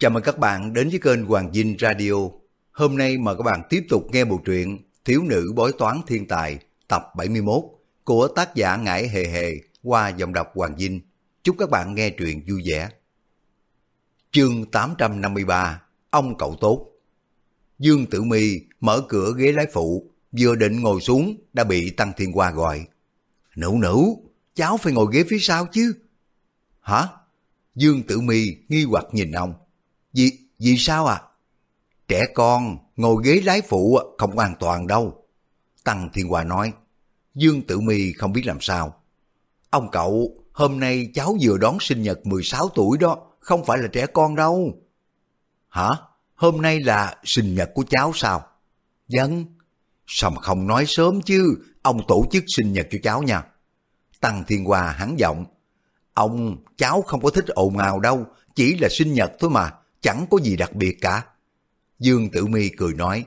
Chào mừng các bạn đến với kênh Hoàng Dinh Radio. Hôm nay mời các bạn tiếp tục nghe bộ truyện Thiếu nữ bói toán thiên tài tập 71 của tác giả Ngải Hề Hề qua giọng đọc Hoàng Dinh. Chúc các bạn nghe truyện vui vẻ. Chương 853 Ông cậu tốt Dương Tử Mi mở cửa ghế lái phụ, vừa định ngồi xuống đã bị Tăng Thiên Hoa gọi. Nữ nữ, cháu phải ngồi ghế phía sau chứ. Hả? Dương Tử Mi nghi hoặc nhìn ông. Vì, vì sao à? Trẻ con ngồi ghế lái phụ không an toàn đâu. Tăng Thiên Hòa nói. Dương Tử Mi không biết làm sao. Ông cậu, hôm nay cháu vừa đón sinh nhật 16 tuổi đó, không phải là trẻ con đâu. Hả? Hôm nay là sinh nhật của cháu sao? Dân. Vâng. Sao mà không nói sớm chứ, ông tổ chức sinh nhật cho cháu nha. Tăng Thiên Hòa hắn giọng. Ông, cháu không có thích ồn ào đâu, chỉ là sinh nhật thôi mà, chẳng có gì đặc biệt cả. Dương Tử Mi cười nói,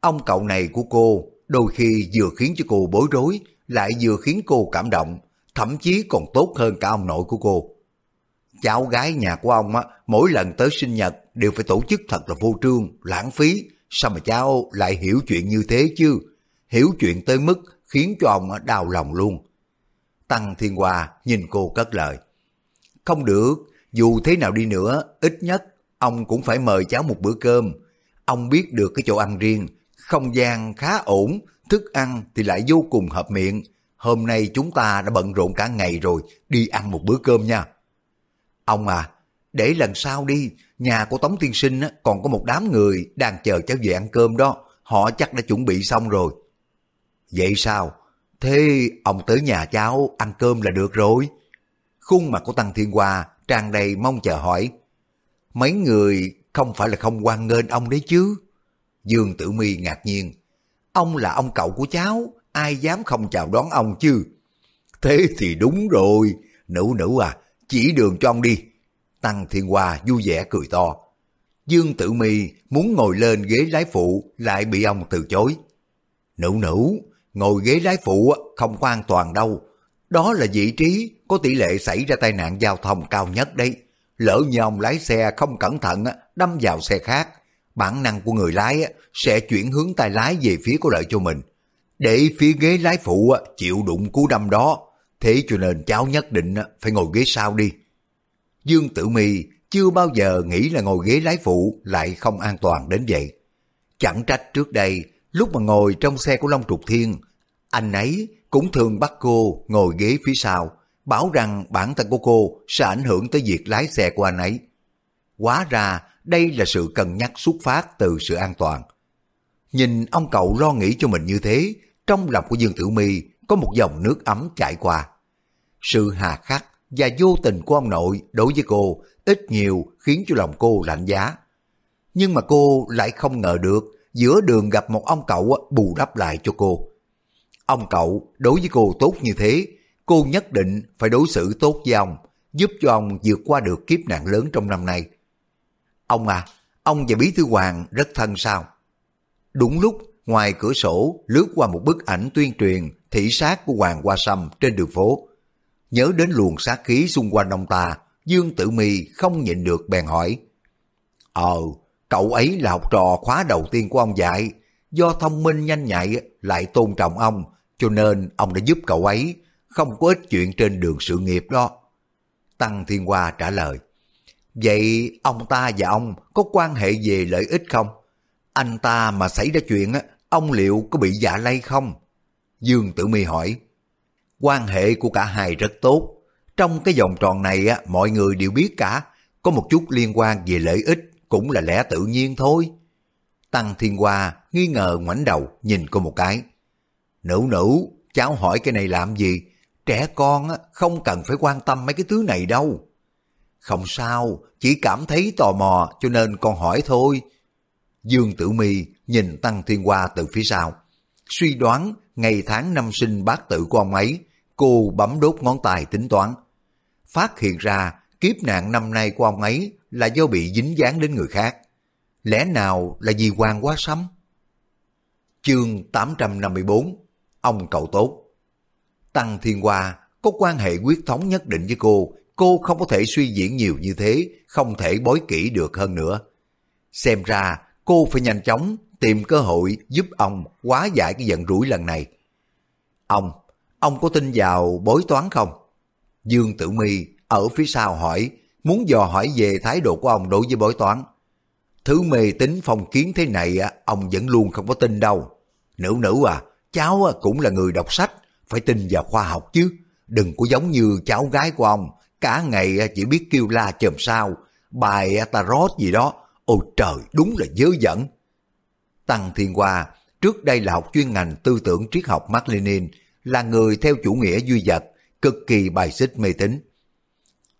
ông cậu này của cô đôi khi vừa khiến cho cô bối rối, lại vừa khiến cô cảm động, thậm chí còn tốt hơn cả ông nội của cô. Cháu gái nhà của ông á, mỗi lần tới sinh nhật đều phải tổ chức thật là vô trương, lãng phí, sao mà cháu lại hiểu chuyện như thế chứ? Hiểu chuyện tới mức khiến cho ông đau lòng luôn. Tăng Thiên Hoa nhìn cô cất lời. Không được, dù thế nào đi nữa, ít nhất ông cũng phải mời cháu một bữa cơm. Ông biết được cái chỗ ăn riêng, không gian khá ổn, thức ăn thì lại vô cùng hợp miệng. Hôm nay chúng ta đã bận rộn cả ngày rồi, đi ăn một bữa cơm nha. Ông à, để lần sau đi, nhà của Tống Tiên Sinh còn có một đám người đang chờ cháu về ăn cơm đó, họ chắc đã chuẩn bị xong rồi. Vậy sao? Thế ông tới nhà cháu ăn cơm là được rồi. Khuôn mặt của Tăng Thiên Hoa tràn đầy mong chờ hỏi. Mấy người không phải là không quan nghênh ông đấy chứ? Dương Tử Mi ngạc nhiên. Ông là ông cậu của cháu, ai dám không chào đón ông chứ? Thế thì đúng rồi, nữ nữ à, chỉ đường cho ông đi. Tăng Thiên Hoa vui vẻ cười to. Dương Tử Mi muốn ngồi lên ghế lái phụ lại bị ông từ chối. Nữ nữ, ngồi ghế lái phụ không có an toàn đâu. Đó là vị trí có tỷ lệ xảy ra tai nạn giao thông cao nhất đấy. Lỡ như ông lái xe không cẩn thận đâm vào xe khác, bản năng của người lái sẽ chuyển hướng tay lái về phía có lợi cho mình. Để phía ghế lái phụ chịu đụng cú đâm đó, thế cho nên cháu nhất định phải ngồi ghế sau đi. Dương Tử Mi chưa bao giờ nghĩ là ngồi ghế lái phụ lại không an toàn đến vậy. Chẳng trách trước đây, lúc mà ngồi trong xe của Long Trục Thiên, anh ấy cũng thường bắt cô ngồi ghế phía sau, bảo rằng bản thân của cô sẽ ảnh hưởng tới việc lái xe của anh ấy. Quá ra đây là sự cân nhắc xuất phát từ sự an toàn. Nhìn ông cậu lo nghĩ cho mình như thế, trong lòng của Dương Tử Mi có một dòng nước ấm chảy qua. Sự hà khắc và vô tình của ông nội đối với cô ít nhiều khiến cho lòng cô lạnh giá. Nhưng mà cô lại không ngờ được giữa đường gặp một ông cậu bù đắp lại cho cô. Ông cậu đối với cô tốt như thế, cô nhất định phải đối xử tốt với ông, giúp cho ông vượt qua được kiếp nạn lớn trong năm nay. Ông à, ông và Bí Thư Hoàng rất thân sao? Đúng lúc, ngoài cửa sổ lướt qua một bức ảnh tuyên truyền thị sát của Hoàng Hoa Sâm trên đường phố. Nhớ đến luồng sát khí xung quanh ông ta, Dương Tử Mi không nhịn được bèn hỏi. Ờ, cậu ấy là học trò khóa đầu tiên của ông dạy, do thông minh nhanh nhạy lại tôn trọng ông, cho nên ông đã giúp cậu ấy, không có ít chuyện trên đường sự nghiệp đó. Tăng Thiên Hoa trả lời. Vậy ông ta và ông có quan hệ về lợi ích không? Anh ta mà xảy ra chuyện, ông liệu có bị dạ lây không? Dương Tử Mi hỏi. Quan hệ của cả hai rất tốt. Trong cái vòng tròn này mọi người đều biết cả, có một chút liên quan về lợi ích cũng là lẽ tự nhiên thôi. Tăng Thiên Hoa nghi ngờ ngoảnh đầu nhìn cô một cái. Nữ nữ, cháu hỏi cái này làm gì? Trẻ con không cần phải quan tâm mấy cái thứ này đâu. Không sao, chỉ cảm thấy tò mò cho nên con hỏi thôi. Dương Tử Mi nhìn Tăng Thiên Hoa từ phía sau. Suy đoán ngày tháng năm sinh bát tự của ông ấy, cô bấm đốt ngón tay tính toán. Phát hiện ra kiếp nạn năm nay của ông ấy là do bị dính dáng đến người khác. Lẽ nào là vì quan quá sấm? Chương 854 Ông cậu tốt Tăng Thiên Hoa có quan hệ quyết thống nhất định với cô cô không có thể suy diễn nhiều như thế, không thể bối kỹ được hơn nữa. Xem ra cô phải nhanh chóng tìm cơ hội giúp ông hóa giải cái giận rủi lần này. Ông, ông có tin vào bối toán không? Dương Tử Mi ở phía sau hỏi, muốn dò hỏi về thái độ của ông đối với bói toán. Thứ mê tín phong kiến thế này ông vẫn luôn không có tin đâu. Nữ nữ à, cháu cũng là người đọc sách, phải tin vào khoa học chứ. Đừng có giống như cháu gái của ông, cả ngày chỉ biết kêu la chồm sao, bài tarot gì đó. Ôi trời, đúng là dớ dẫn. Tăng Thiên Hoa, trước đây là học chuyên ngành tư tưởng triết học Mark Lenin, là người theo chủ nghĩa duy vật, cực kỳ bài xích mê tín.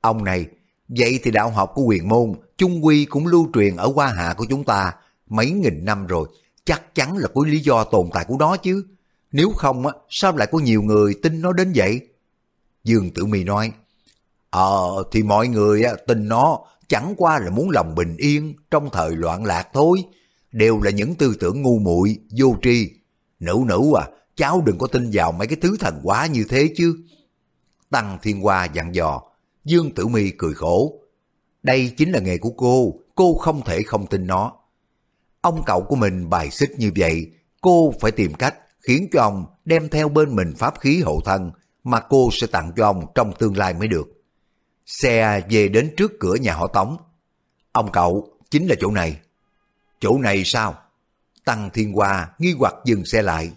Ông này, vậy thì đạo học của quyền môn, chung quy cũng lưu truyền ở hoa hạ của chúng ta mấy nghìn năm rồi, chắc chắn là có lý do tồn tại của nó chứ. Nếu không, á sao lại có nhiều người tin nó đến vậy? Dương Tử Mi nói, Ờ, thì mọi người tin nó chẳng qua là muốn lòng bình yên trong thời loạn lạc thôi. Đều là những tư tưởng ngu muội vô tri. Nữ nữ à, cháu đừng có tin vào mấy cái thứ thần quá như thế chứ. Tăng Thiên Hoa dặn dò, Dương Tử Mi cười khổ. Đây chính là nghề của cô, cô không thể không tin nó. Ông cậu của mình bài xích như vậy, cô phải tìm cách khiến cho ông đem theo bên mình pháp khí hộ thân mà cô sẽ tặng cho ông trong tương lai mới được. Xe về đến trước cửa nhà họ Tống. Ông cậu, chính là chỗ này. Chỗ này sao? Tăng Thiên Hoa nghi hoặc dừng xe lại.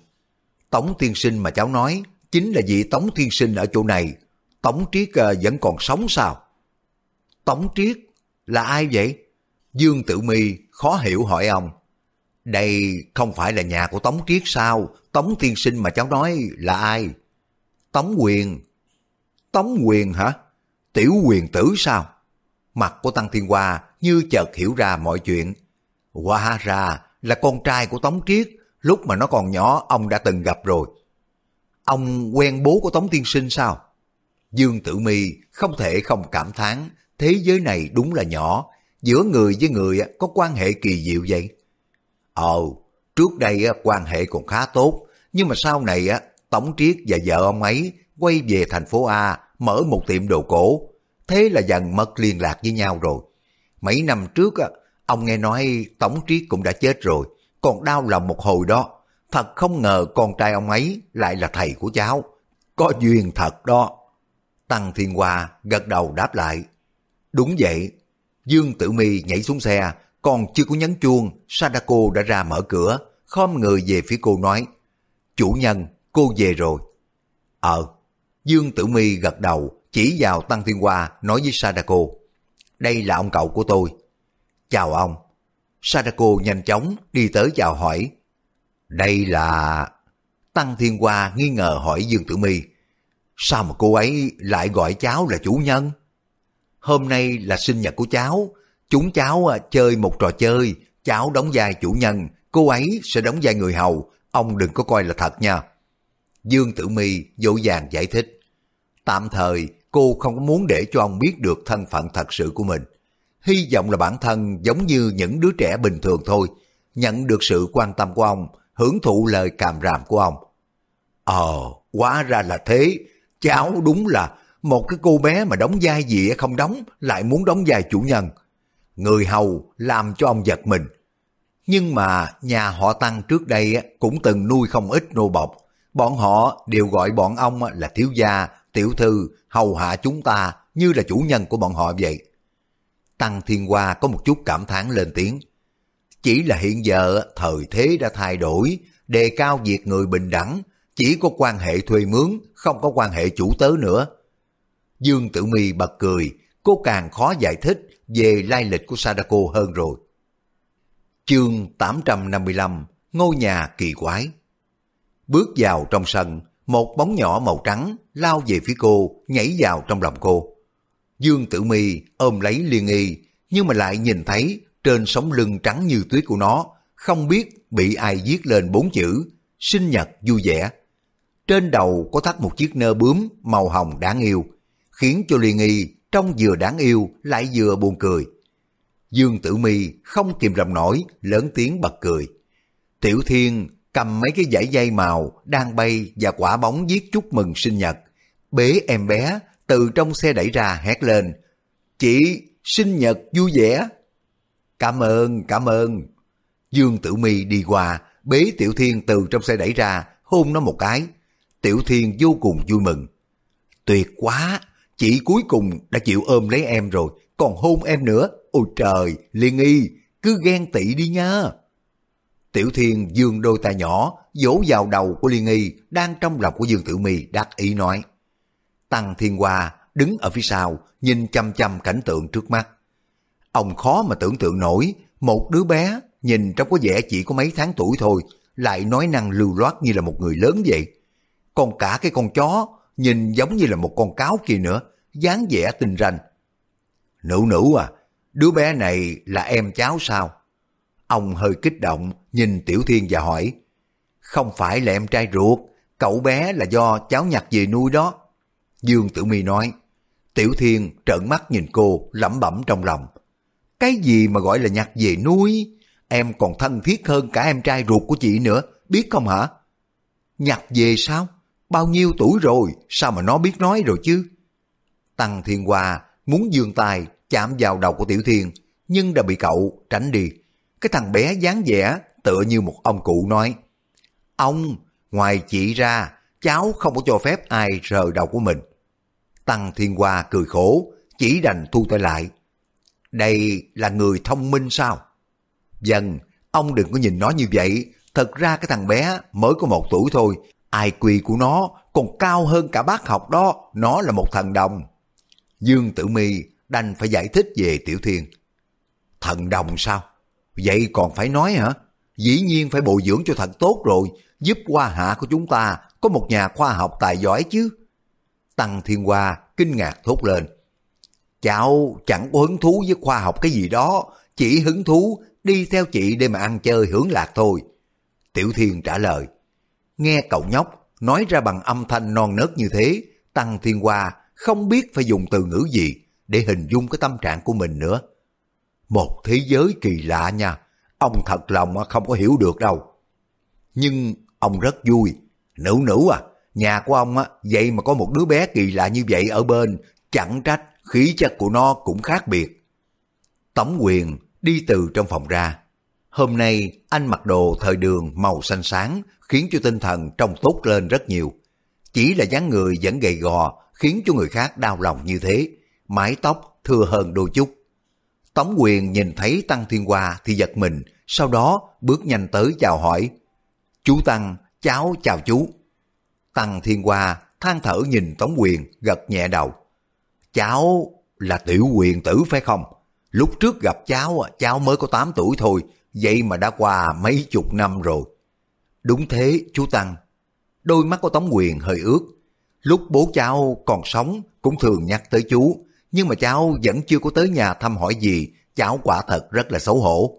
Tống Thiên Sinh mà cháu nói, chính là vị Tống Thiên Sinh ở chỗ này. Tống Triết ờ, vẫn còn sống sao? Tống Triết là ai vậy? Dương Tử Mi khó hiểu hỏi ông. Đây không phải là nhà của Tống Triết sao? Tống tiên Sinh mà cháu nói là ai? Tống Quyền. Tống Quyền hả? Tiểu quyền tử sao? Mặt của Tăng Thiên Hoa như chợt hiểu ra mọi chuyện. Hóa ra là con trai của Tống Triết, lúc mà nó còn nhỏ ông đã từng gặp rồi. Ông quen bố của Tống Tiên Sinh sao? Dương Tử Mi không thể không cảm thán thế giới này đúng là nhỏ, giữa người với người có quan hệ kỳ diệu vậy. Ờ, trước đây quan hệ còn khá tốt, nhưng mà sau này Tống Triết và vợ ông ấy quay về thành phố A mở một tiệm đồ cổ, thế là dần mất liên lạc với nhau rồi. Mấy năm trước ông nghe nói Tống Triết cũng đã chết rồi, còn đau lòng một hồi đó. Thật không ngờ con trai ông ấy lại là thầy của cháu. Có duyên thật đó. Tăng Thiên Hoa gật đầu đáp lại. Đúng vậy. Dương Tử Mi nhảy xuống xe, còn chưa có nhấn chuông, Sadako đã ra mở cửa, khom người về phía cô nói. Chủ nhân, cô về rồi. Ờ. Dương Tử Mi gật đầu, chỉ vào Tăng Thiên Hoa nói với Sadako. Đây là ông cậu của tôi. Chào ông. Sadako nhanh chóng đi tới chào hỏi. Đây là... Tăng Thiên Hoa nghi ngờ hỏi Dương Tử Mi. Sao mà cô ấy lại gọi cháu là chủ nhân? Hôm nay là sinh nhật của cháu. Chúng cháu à, chơi một trò chơi. Cháu đóng vai chủ nhân. Cô ấy sẽ đóng vai người hầu. Ông đừng có coi là thật nha. Dương Tử Mi dỗ dàng giải thích. Tạm thời cô không có muốn để cho ông biết được thân phận thật sự của mình. Hy vọng là bản thân giống như những đứa trẻ bình thường thôi, nhận được sự quan tâm của ông, hưởng thụ lời càm ràm của ông. Ờ, quá ra là thế, cháu đúng là một cái cô bé mà đóng vai gì không đóng, lại muốn đóng vai chủ nhân. Người hầu làm cho ông giật mình. Nhưng mà nhà họ Tăng trước đây cũng từng nuôi không ít nô bọc. Bọn họ đều gọi bọn ông là thiếu gia, tiểu thư, hầu hạ chúng ta như là chủ nhân của bọn họ vậy. Tăng Thiên Hoa có một chút cảm thán lên tiếng. Chỉ là hiện giờ thời thế đã thay đổi, đề cao việc người bình đẳng, chỉ có quan hệ thuê mướn, không có quan hệ chủ tớ nữa. Dương Tử Mi bật cười, cô càng khó giải thích về lai lịch của Sadako hơn rồi. Chương 855 Ngôi nhà kỳ quái Bước vào trong sân, một bóng nhỏ màu trắng lao về phía cô, nhảy vào trong lòng cô. Dương Tử Mi ôm lấy Liên Y, nhưng mà lại nhìn thấy trên sống lưng trắng như tuyết của nó, không biết bị ai viết lên bốn chữ sinh nhật vui vẻ. Trên đầu có thắt một chiếc nơ bướm màu hồng đáng yêu, khiến cho Liên Y trông vừa đáng yêu lại vừa buồn cười. Dương Tử Mi không kìm lòng nổi, lớn tiếng bật cười. Tiểu Thiên cầm mấy cái dải dây màu đang bay và quả bóng viết chúc mừng sinh nhật, bế em bé từ trong xe đẩy ra hét lên, Chị, sinh nhật vui vẻ. Cảm ơn, cảm ơn. Dương Tử Mi đi qua, bế Tiểu Thiên từ trong xe đẩy ra, hôn nó một cái. Tiểu Thiên vô cùng vui mừng. Tuyệt quá, chị cuối cùng đã chịu ôm lấy em rồi, còn hôn em nữa. Ôi trời, Liên Y, cứ ghen tị đi nha. Tiểu Thiên dương đôi tay nhỏ, vỗ vào đầu của Liên Y đang trong lòng của Dương Tử Mi đắc ý nói. Tăng Thiên Hoa đứng ở phía sau, nhìn chăm chăm cảnh tượng trước mắt. Ông khó mà tưởng tượng nổi, một đứa bé nhìn trong có vẻ chỉ có mấy tháng tuổi thôi, lại nói năng lưu loát như là một người lớn vậy. Còn cả cái con chó nhìn giống như là một con cáo kia nữa, dáng vẻ tinh ranh. Nữ nữ à, đứa bé này là em cháu sao? Ông hơi kích động, nhìn Tiểu Thiên và hỏi, không phải là em trai ruột, cậu bé là do cháu nhặt về nuôi đó. Dương Tử Mi nói, Tiểu Thiên trợn mắt nhìn cô, lẩm bẩm trong lòng. Cái gì mà gọi là nhặt về nuôi? Em còn thân thiết hơn cả em trai ruột của chị nữa, biết không hả? Nhặt về sao? Bao nhiêu tuổi rồi, sao mà nó biết nói rồi chứ? Tăng Thiên Hoa muốn dương tay chạm vào đầu của Tiểu Thiên, nhưng đã bị cậu tránh đi. Cái thằng bé dáng vẻ tựa như một ông cụ nói. Ông, ngoài chị ra, cháu không có cho phép ai rờ đầu của mình. Tăng Thiên Hoa cười khổ, chỉ đành thu tay lại. Đây là người thông minh sao? Dần ông đừng có nhìn nó như vậy. Thật ra cái thằng bé mới có một tuổi thôi. Ai quy của nó còn cao hơn cả bác học đó. Nó là một thần đồng. Dương Tử Mi đành phải giải thích về Tiểu Thiên. Thần đồng sao? Vậy còn phải nói hả? Dĩ nhiên phải bồi dưỡng cho thật tốt rồi, giúp qua hạ của chúng ta có một nhà khoa học tài giỏi chứ. Tăng Thiên Hoa kinh ngạc thốt lên. Cháu chẳng có hứng thú với khoa học cái gì đó, chỉ hứng thú đi theo chị để mà ăn chơi hưởng lạc thôi. Tiểu Thiên trả lời. Nghe cậu nhóc nói ra bằng âm thanh non nớt như thế, Tăng Thiên Hoa không biết phải dùng từ ngữ gì để hình dung cái tâm trạng của mình nữa. Một thế giới kỳ lạ nha, ông thật lòng không có hiểu được đâu. Nhưng ông rất vui. Nữ nữ à, nhà của ông á, vậy mà có một đứa bé kỳ lạ như vậy ở bên, chẳng trách khí chất của nó cũng khác biệt. Tống quyền đi từ trong phòng ra. Hôm nay anh mặc đồ thời đường màu xanh sáng khiến cho tinh thần trông tốt lên rất nhiều. Chỉ là dáng người vẫn gầy gò khiến cho người khác đau lòng như thế, mái tóc thừa hơn đôi chút. Tống quyền nhìn thấy Tăng Thiên Hoa thì giật mình, sau đó bước nhanh tới chào hỏi. Chú Tăng, cháu chào chú. Tăng Thiên Hoa than thở nhìn Tống quyền, gật nhẹ đầu. Cháu là tiểu quyền tử phải không? Lúc trước gặp cháu, cháu mới có 8 tuổi thôi, vậy mà đã qua mấy chục năm rồi. Đúng thế, chú Tăng. Đôi mắt của Tống Quyền hơi ướt. Lúc bố cháu còn sống cũng thường nhắc tới chú, nhưng mà cháu vẫn chưa có tới nhà thăm hỏi gì, cháu quả thật rất là xấu hổ.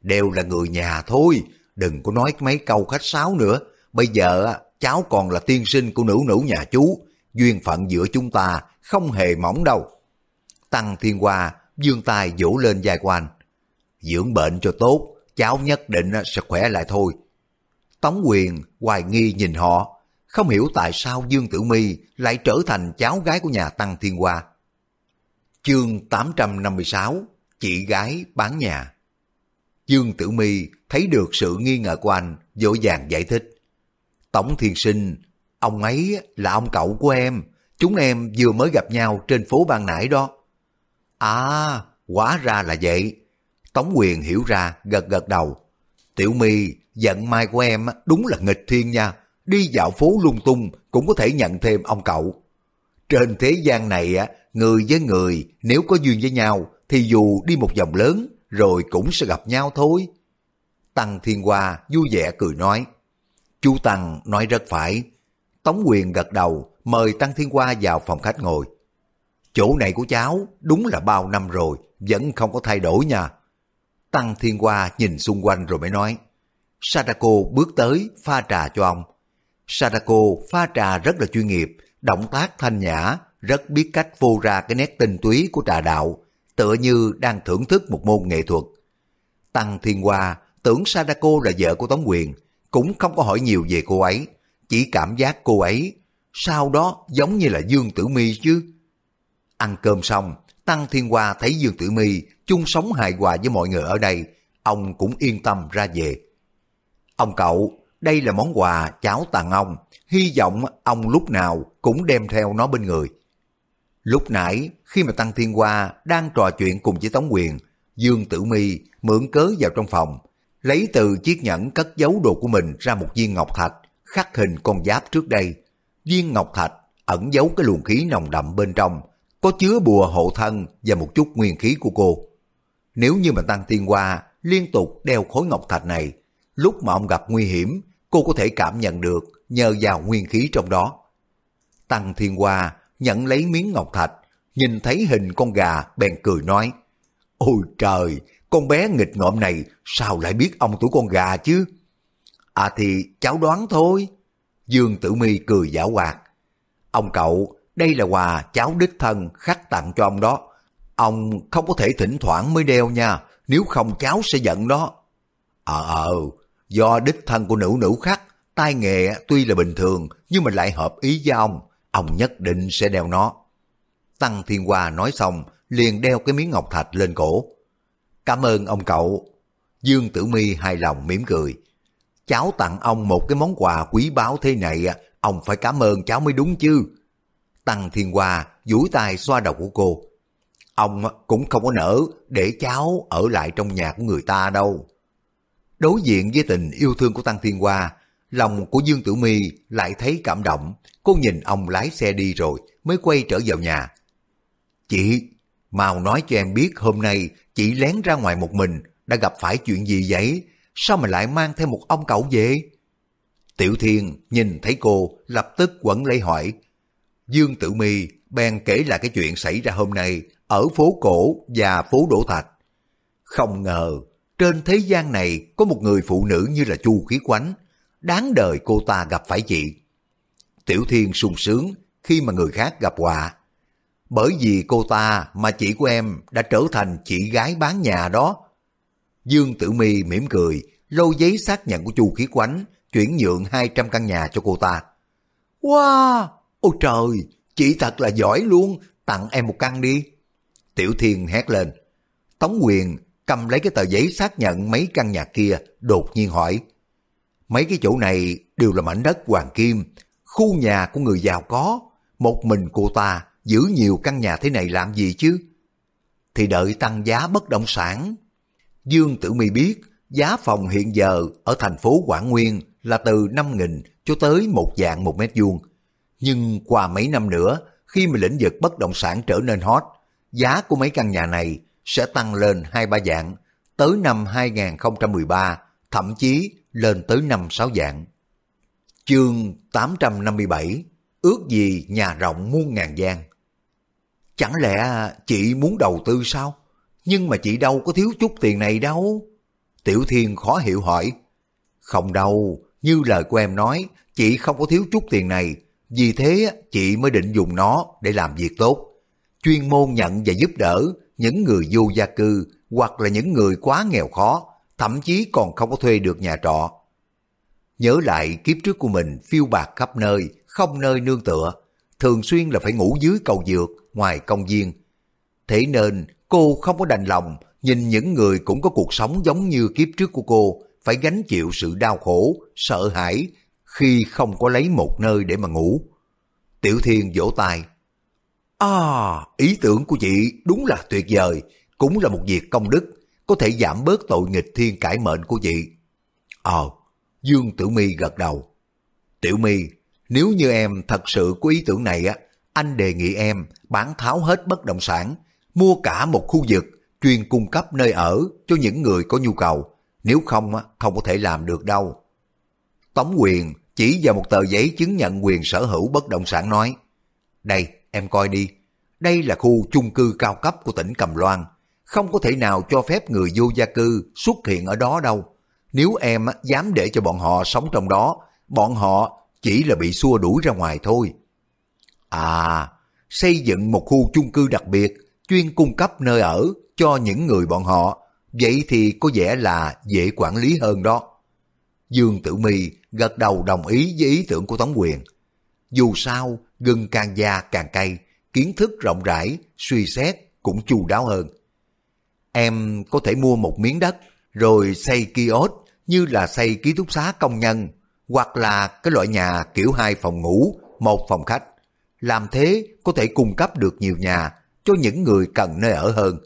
Đều là người nhà thôi, đừng có nói mấy câu khách sáo nữa. Bây giờ cháu còn là tiên sinh của nữ nữ nhà chú, duyên phận giữa chúng ta không hề mỏng đâu. Tăng Thiên Hoa dương tay vỗ lên vai của anh. Dưỡng bệnh cho tốt, cháu nhất định sẽ khỏe lại thôi. Tống quyền hoài nghi nhìn họ, không hiểu tại sao Dương Tử Mi lại trở thành cháu gái của nhà Tăng Thiên Hoa. Chương 856 Chị gái bán nhà Dương Tử Mi thấy được sự nghi ngờ của anh, dỗ dàng giải thích. Tổng Thiên Sinh, ông ấy là ông cậu của em, chúng em vừa mới gặp nhau trên phố ban nãy đó. À, quả ra là vậy. Tống quyền hiểu ra, gật gật đầu. Tiểu my giận mai của em đúng là nghịch thiên nha. Đi dạo phố lung tung cũng có thể nhận thêm ông cậu. Trên thế gian này, người với người nếu có duyên với nhau thì dù đi một vòng lớn rồi cũng sẽ gặp nhau thôi. Tăng Thiên Hoa vui vẻ cười nói. Chú Tăng nói rất phải. Tống quyền gật đầu mời Tăng Thiên Hoa vào phòng khách ngồi. Chỗ này của cháu đúng là bao năm rồi, vẫn không có thay đổi nha. Tăng Thiên Hoa nhìn xung quanh rồi mới nói. Sadako bước tới pha trà cho ông. Sadako pha trà rất là chuyên nghiệp, động tác thanh nhã, rất biết cách phô ra cái nét tinh túy của trà đạo, tựa như đang thưởng thức một môn nghệ thuật. Tăng Thiên Hoa tưởng Sadako là vợ của Tống Quyền, cũng không có hỏi nhiều về cô ấy, chỉ cảm giác cô ấy sau đó giống như là Dương Tử Mi chứ. Ăn cơm xong, Tăng Thiên Hoa thấy Dương Tử Mi chung sống hài hòa với mọi người ở đây, ông cũng yên tâm ra về. Ông cậu, đây là món quà cháu tặng ông, hy vọng ông lúc nào cũng đem theo nó bên người. Lúc nãy, khi mà Tăng Thiên Hoa đang trò chuyện cùng với Tống Quyền, Dương Tử Mi mượn cớ vào trong phòng, lấy từ chiếc nhẫn cất giấu đồ của mình ra một viên ngọc thạch, khắc hình con giáp trước đây. Viên ngọc thạch ẩn giấu cái luồng khí nồng đậm bên trong, có chứa bùa hộ thân và một chút nguyên khí của cô. Nếu như mà Tăng Thiên Hoa liên tục đeo khối ngọc thạch này, lúc mà ông gặp nguy hiểm, cô có thể cảm nhận được nhờ vào nguyên khí trong đó. Tăng Thiên Hoa nhận lấy miếng ngọc thạch, nhìn thấy hình con gà bèn cười nói, Ôi trời, con bé nghịch ngợm này sao lại biết ông tuổi con gà chứ? À thì cháu đoán thôi. Dương Tử Mi cười giả hoạt. Ông cậu, đây là quà cháu đích thân khắc tặng cho ông đó. Ông không có thể thỉnh thoảng mới đeo nha, nếu không cháu sẽ giận đó. Ờ ờ, do đích thân của nữ nữ khắc, tai nghề tuy là bình thường nhưng mà lại hợp ý với ông, ông nhất định sẽ đeo nó. Tăng Thiên Hoa nói xong, liền đeo cái miếng ngọc thạch lên cổ. Cảm ơn ông cậu. Dương Tử Mi hài lòng mỉm cười. Cháu tặng ông một cái món quà quý báu thế này, ông phải cảm ơn cháu mới đúng chứ. Tăng Thiên Hoa duỗi tay xoa đầu của cô. Ông cũng không có nỡ để cháu ở lại trong nhà của người ta đâu. Đối diện với tình yêu thương của Tăng Thiên Hoa, lòng của Dương Tử Mi lại thấy cảm động. Cô nhìn ông lái xe đi rồi mới quay trở vào nhà. Chị, mau nói cho em biết hôm nay chị lén ra ngoài một mình đã gặp phải chuyện gì vậy? Sao mà lại mang thêm một ông cậu về? Tiểu Thiên nhìn thấy cô lập tức quẩn lấy hỏi. Dương Tử Mi bèn kể lại cái chuyện xảy ra hôm nay ở phố cổ và phố Đỗ Thạch. Không ngờ trên thế gian này có một người phụ nữ như là Chu Khí Quánh, đáng đời cô ta gặp phải chị. Tiểu Thiên sung sướng khi mà người khác gặp họa. Bởi vì cô ta mà chị của em đã trở thành chị gái bán nhà đó. Dương Tử Mi mỉm cười, lôi giấy xác nhận của Chu Khí Quánh, chuyển nhượng 200 căn nhà cho cô ta. Wow! Ôi trời! Chị thật là giỏi luôn, tặng em một căn đi. Tiểu Thiên hét lên. Tống Quyền cầm lấy cái tờ giấy xác nhận mấy căn nhà kia, đột nhiên hỏi. Mấy cái chỗ này đều là mảnh đất hoàng kim, khu nhà của người giàu có. Một mình cô ta giữ nhiều căn nhà thế này làm gì chứ? Thì đợi tăng giá bất động sản. Dương Tử Mi biết giá phòng hiện giờ ở thành phố Quảng Nguyên là từ 5.000 cho tới một dạng một mét vuông. Nhưng qua mấy năm nữa, khi mà lĩnh vực bất động sản trở nên hot, giá của mấy căn nhà này sẽ tăng lên hai ba dạng, tới năm 2013, thậm chí lên tới năm sáu dạng. Chương 857 Ước gì nhà rộng muôn ngàn gian Chẳng lẽ chị muốn đầu tư sao? Nhưng mà chị đâu có thiếu chút tiền này đâu. Tiểu Thiên khó hiểu hỏi. Không đâu, như lời của em nói, chị không có thiếu chút tiền này. Vì thế chị mới định dùng nó để làm việc tốt. Chuyên môn nhận và giúp đỡ những người vô gia cư hoặc là những người quá nghèo khó, thậm chí còn không có thuê được nhà trọ. Nhớ lại kiếp trước của mình phiêu bạc khắp nơi, không nơi nương tựa, thường xuyên là phải ngủ dưới cầu dược ngoài công viên. Thế nên cô không có đành lòng nhìn những người cũng có cuộc sống giống như kiếp trước của cô phải gánh chịu sự đau khổ, sợ hãi khi không có lấy một nơi để mà ngủ. Tiểu Thiên vỗ tay. À, ý tưởng của chị đúng là tuyệt vời, cũng là một việc công đức, có thể giảm bớt tội nghịch thiên cải mệnh của chị. Ờ, Dương Tử Mi gật đầu. Tiểu Mi, nếu như em thật sự có ý tưởng này á, anh đề nghị em bán tháo hết bất động sản, mua cả một khu vực chuyên cung cấp nơi ở cho những người có nhu cầu. Nếu không, á không có thể làm được đâu. Tống quyền chỉ vào một tờ giấy chứng nhận quyền sở hữu bất động sản nói, Đây, em coi đi, đây là khu chung cư cao cấp của tỉnh Cầm Loan, không có thể nào cho phép người vô gia cư xuất hiện ở đó đâu. Nếu em dám để cho bọn họ sống trong đó, bọn họ chỉ là bị xua đuổi ra ngoài thôi. À, xây dựng một khu chung cư đặc biệt, chuyên cung cấp nơi ở cho những người bọn họ, vậy thì có vẻ là dễ quản lý hơn đó. Dương Tử Mi gật đầu đồng ý với ý tưởng của Tống Quyền. dù sao gừng càng già càng cay, kiến thức rộng rãi, suy xét cũng chu đáo hơn. Em có thể mua một miếng đất rồi xây kiosk như là xây ký túc xá công nhân hoặc là cái loại nhà kiểu hai phòng ngủ, một phòng khách. Làm thế có thể cung cấp được nhiều nhà cho những người cần nơi ở hơn.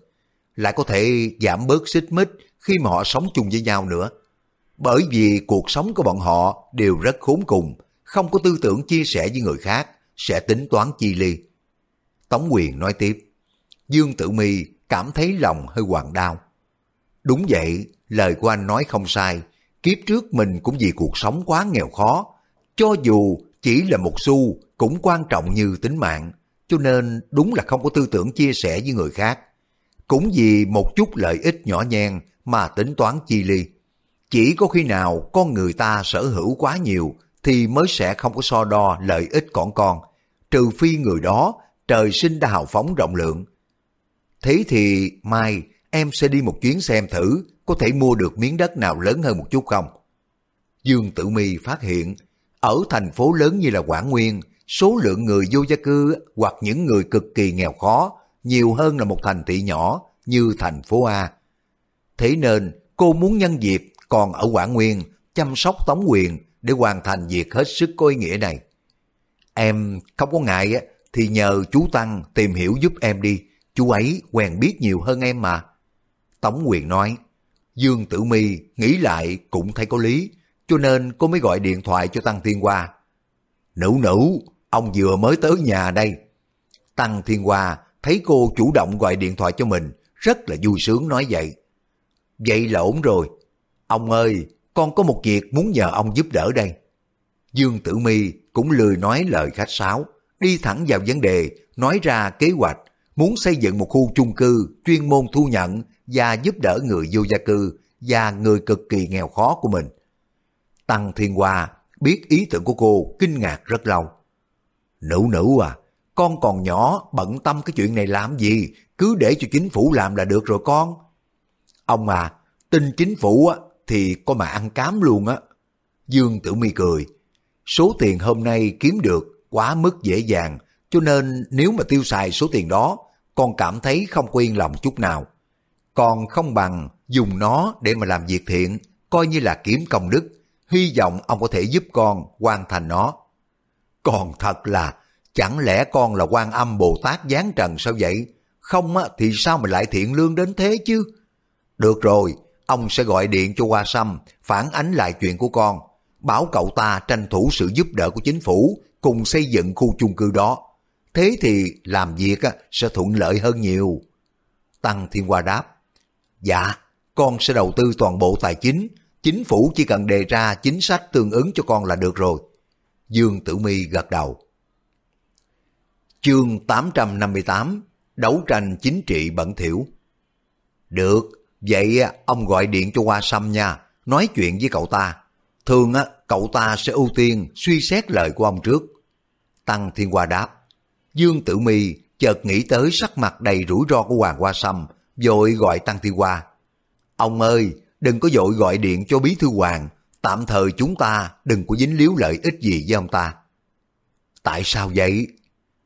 Lại có thể giảm bớt xích mích khi mà họ sống chung với nhau nữa. Bởi vì cuộc sống của bọn họ đều rất khốn cùng, không có tư tưởng chia sẻ với người khác, sẽ tính toán chi ly. Tống quyền nói tiếp, Dương Tử Mi cảm thấy lòng hơi hoàng đau. Đúng vậy, lời của anh nói không sai, kiếp trước mình cũng vì cuộc sống quá nghèo khó, cho dù chỉ là một xu cũng quan trọng như tính mạng, cho nên đúng là không có tư tưởng chia sẻ với người khác. Cũng vì một chút lợi ích nhỏ nhen mà tính toán chi ly. Chỉ có khi nào con người ta sở hữu quá nhiều thì mới sẽ không có so đo lợi ích còn con, trừ phi người đó trời sinh đã hào phóng rộng lượng. Thế thì mai em sẽ đi một chuyến xem thử có thể mua được miếng đất nào lớn hơn một chút không? Dương Tử Mi phát hiện, ở thành phố lớn như là Quảng Nguyên, số lượng người vô gia cư hoặc những người cực kỳ nghèo khó nhiều hơn là một thành thị nhỏ như thành phố A. Thế nên cô muốn nhân dịp còn ở Quảng Nguyên chăm sóc Tống Quyền để hoàn thành việc hết sức có ý nghĩa này. Em không có ngại thì nhờ chú Tăng tìm hiểu giúp em đi, chú ấy quen biết nhiều hơn em mà. Tống Quyền nói, Dương Tử Mi nghĩ lại cũng thấy có lý, cho nên cô mới gọi điện thoại cho Tăng Thiên Hoa. Nữ nữ, ông vừa mới tới nhà đây. Tăng Thiên Hoa thấy cô chủ động gọi điện thoại cho mình, rất là vui sướng nói vậy. Vậy là ổn rồi. Ông ơi, con có một việc muốn nhờ ông giúp đỡ đây. Dương Tử Mi cũng lười nói lời khách sáo, đi thẳng vào vấn đề, nói ra kế hoạch, muốn xây dựng một khu chung cư chuyên môn thu nhận và giúp đỡ người vô gia cư và người cực kỳ nghèo khó của mình. Tăng Thiên Hoa biết ý tưởng của cô kinh ngạc rất lâu. Nữ nữ à, con còn nhỏ bận tâm cái chuyện này làm gì, cứ để cho chính phủ làm là được rồi con. Ông à, tin chính phủ á, thì có mà ăn cám luôn á. Dương Tử Mi cười, số tiền hôm nay kiếm được quá mức dễ dàng, cho nên nếu mà tiêu xài số tiền đó, con cảm thấy không quen lòng chút nào. Còn không bằng dùng nó để mà làm việc thiện, coi như là kiếm công đức, hy vọng ông có thể giúp con hoàn thành nó. Còn thật là, chẳng lẽ con là quan âm Bồ Tát giáng trần sao vậy? Không á, thì sao mà lại thiện lương đến thế chứ? Được rồi, ông sẽ gọi điện cho Hoa Sâm, phản ánh lại chuyện của con, bảo cậu ta tranh thủ sự giúp đỡ của chính phủ cùng xây dựng khu chung cư đó. Thế thì làm việc sẽ thuận lợi hơn nhiều. Tăng Thiên Hoa đáp, Dạ, con sẽ đầu tư toàn bộ tài chính, chính phủ chỉ cần đề ra chính sách tương ứng cho con là được rồi. Dương Tử Mi gật đầu. Chương 858 Đấu tranh chính trị bẩn thiểu Được, vậy à, ông gọi điện cho Hoa Sâm nha, nói chuyện với cậu ta. Thường á, cậu ta sẽ ưu tiên suy xét lời của ông trước. Tăng Thiên Hoa đáp. Dương Tử Mi chợt nghĩ tới sắc mặt đầy rủi ro của Hoàng Hoa Sâm, vội gọi Tăng Thiên Hoa. Ông ơi, đừng có vội gọi điện cho Bí Thư Hoàng, tạm thời chúng ta đừng có dính líu lợi ích gì với ông ta. Tại sao vậy?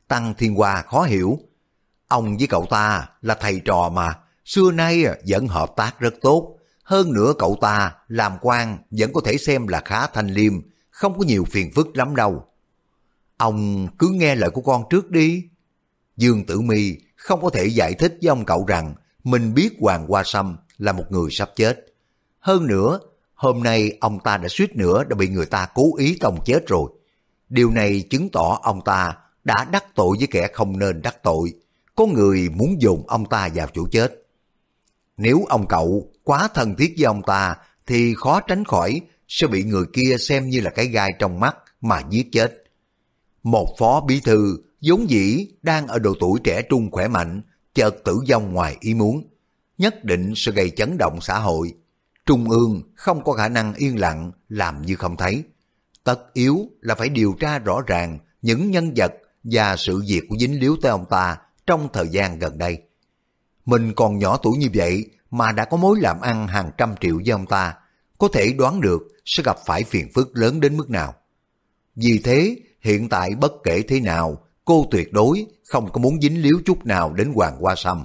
Tăng Thiên Hoa khó hiểu. Ông với cậu ta là thầy trò mà, xưa nay vẫn hợp tác rất tốt. Hơn nữa cậu ta làm quan vẫn có thể xem là khá thanh liêm, không có nhiều phiền phức lắm đâu. Ông cứ nghe lời của con trước đi. Dương Tử Mi không có thể giải thích với ông cậu rằng mình biết Hoàng Hoa Sâm là một người sắp chết. Hơn nữa, hôm nay ông ta đã suýt nữa đã bị người ta cố ý tông chết rồi. Điều này chứng tỏ ông ta đã đắc tội với kẻ không nên đắc tội. Có người muốn dùng ông ta vào chỗ chết. Nếu ông cậu quá thân thiết với ông ta thì khó tránh khỏi sẽ bị người kia xem như là cái gai trong mắt mà giết chết. Một phó bí thư vốn dĩ đang ở độ tuổi trẻ trung khỏe mạnh, chợt tử vong ngoài ý muốn, nhất định sẽ gây chấn động xã hội. Trung ương không có khả năng yên lặng làm như không thấy. Tất yếu là phải điều tra rõ ràng những nhân vật và sự việc của dính líu tới ông ta trong thời gian gần đây. Mình còn nhỏ tuổi như vậy mà đã có mối làm ăn hàng trăm triệu với ông ta, có thể đoán được sẽ gặp phải phiền phức lớn đến mức nào. Vì thế, hiện tại bất kể thế nào, cô tuyệt đối không có muốn dính líu chút nào đến Hoàng Hoa Sâm.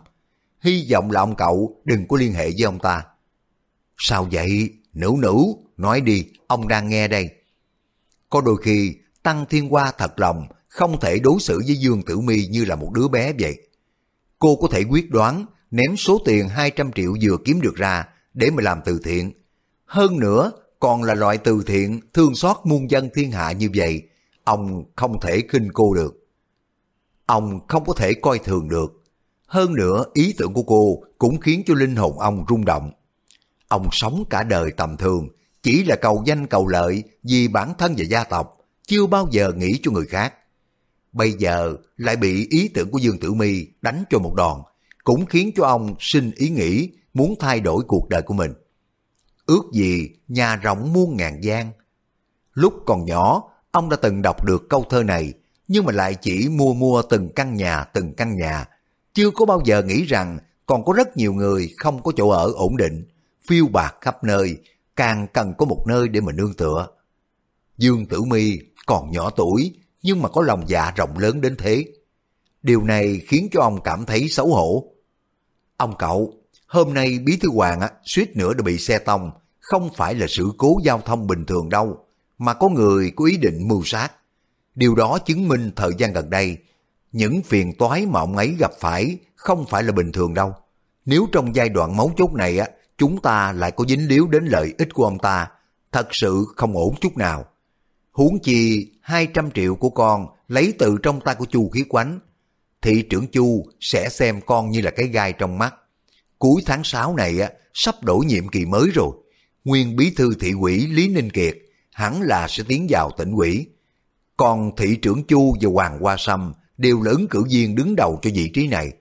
Hy vọng là ông cậu đừng có liên hệ với ông ta. Sao vậy? Nữ nữ, nói đi, ông đang nghe đây. Có đôi khi, Tăng Thiên Hoa thật lòng, không thể đối xử với Dương Tử Mi như là một đứa bé vậy. Cô có thể quyết đoán ném số tiền 200 triệu vừa kiếm được ra để mà làm từ thiện. Hơn nữa, còn là loại từ thiện thương xót muôn dân thiên hạ như vậy, ông không thể khinh cô được. Ông không có thể coi thường được. Hơn nữa, ý tưởng của cô cũng khiến cho linh hồn ông rung động. Ông sống cả đời tầm thường, chỉ là cầu danh cầu lợi vì bản thân và gia tộc, chưa bao giờ nghĩ cho người khác. Bây giờ lại bị ý tưởng của Dương Tử Mi đánh cho một đòn, cũng khiến cho ông sinh ý nghĩ muốn thay đổi cuộc đời của mình. Ước gì nhà rộng muôn ngàn gian. Lúc còn nhỏ, ông đã từng đọc được câu thơ này, nhưng mà lại chỉ mua mua từng căn nhà từng căn nhà. Chưa có bao giờ nghĩ rằng còn có rất nhiều người không có chỗ ở ổn định, phiêu bạc khắp nơi, càng cần có một nơi để mà nương tựa. Dương Tử Mi còn nhỏ tuổi nhưng mà có lòng dạ rộng lớn đến thế. Điều này khiến cho ông cảm thấy xấu hổ. Ông cậu, hôm nay Bí Thư Hoàng á, suýt nữa đã bị xe tông, không phải là sự cố giao thông bình thường đâu, mà có người có ý định mưu sát. Điều đó chứng minh thời gian gần đây, những phiền toái mà ông ấy gặp phải không phải là bình thường đâu. Nếu trong giai đoạn mấu chốt này á, chúng ta lại có dính líu đến lợi ích của ông ta, thật sự không ổn chút nào. Huống chi 200 triệu của con lấy từ trong tay của Chu Khí Quánh, thị trưởng Chu sẽ xem con như là cái gai trong mắt. Cuối tháng 6 này á, sắp đổi nhiệm kỳ mới rồi. Nguyên bí thư thị ủy Lý Ninh Kiệt hẳn là sẽ tiến vào tỉnh ủy. Còn thị trưởng Chu và Hoàng Hoa Sâm đều là ứng cử viên đứng đầu cho vị trí này.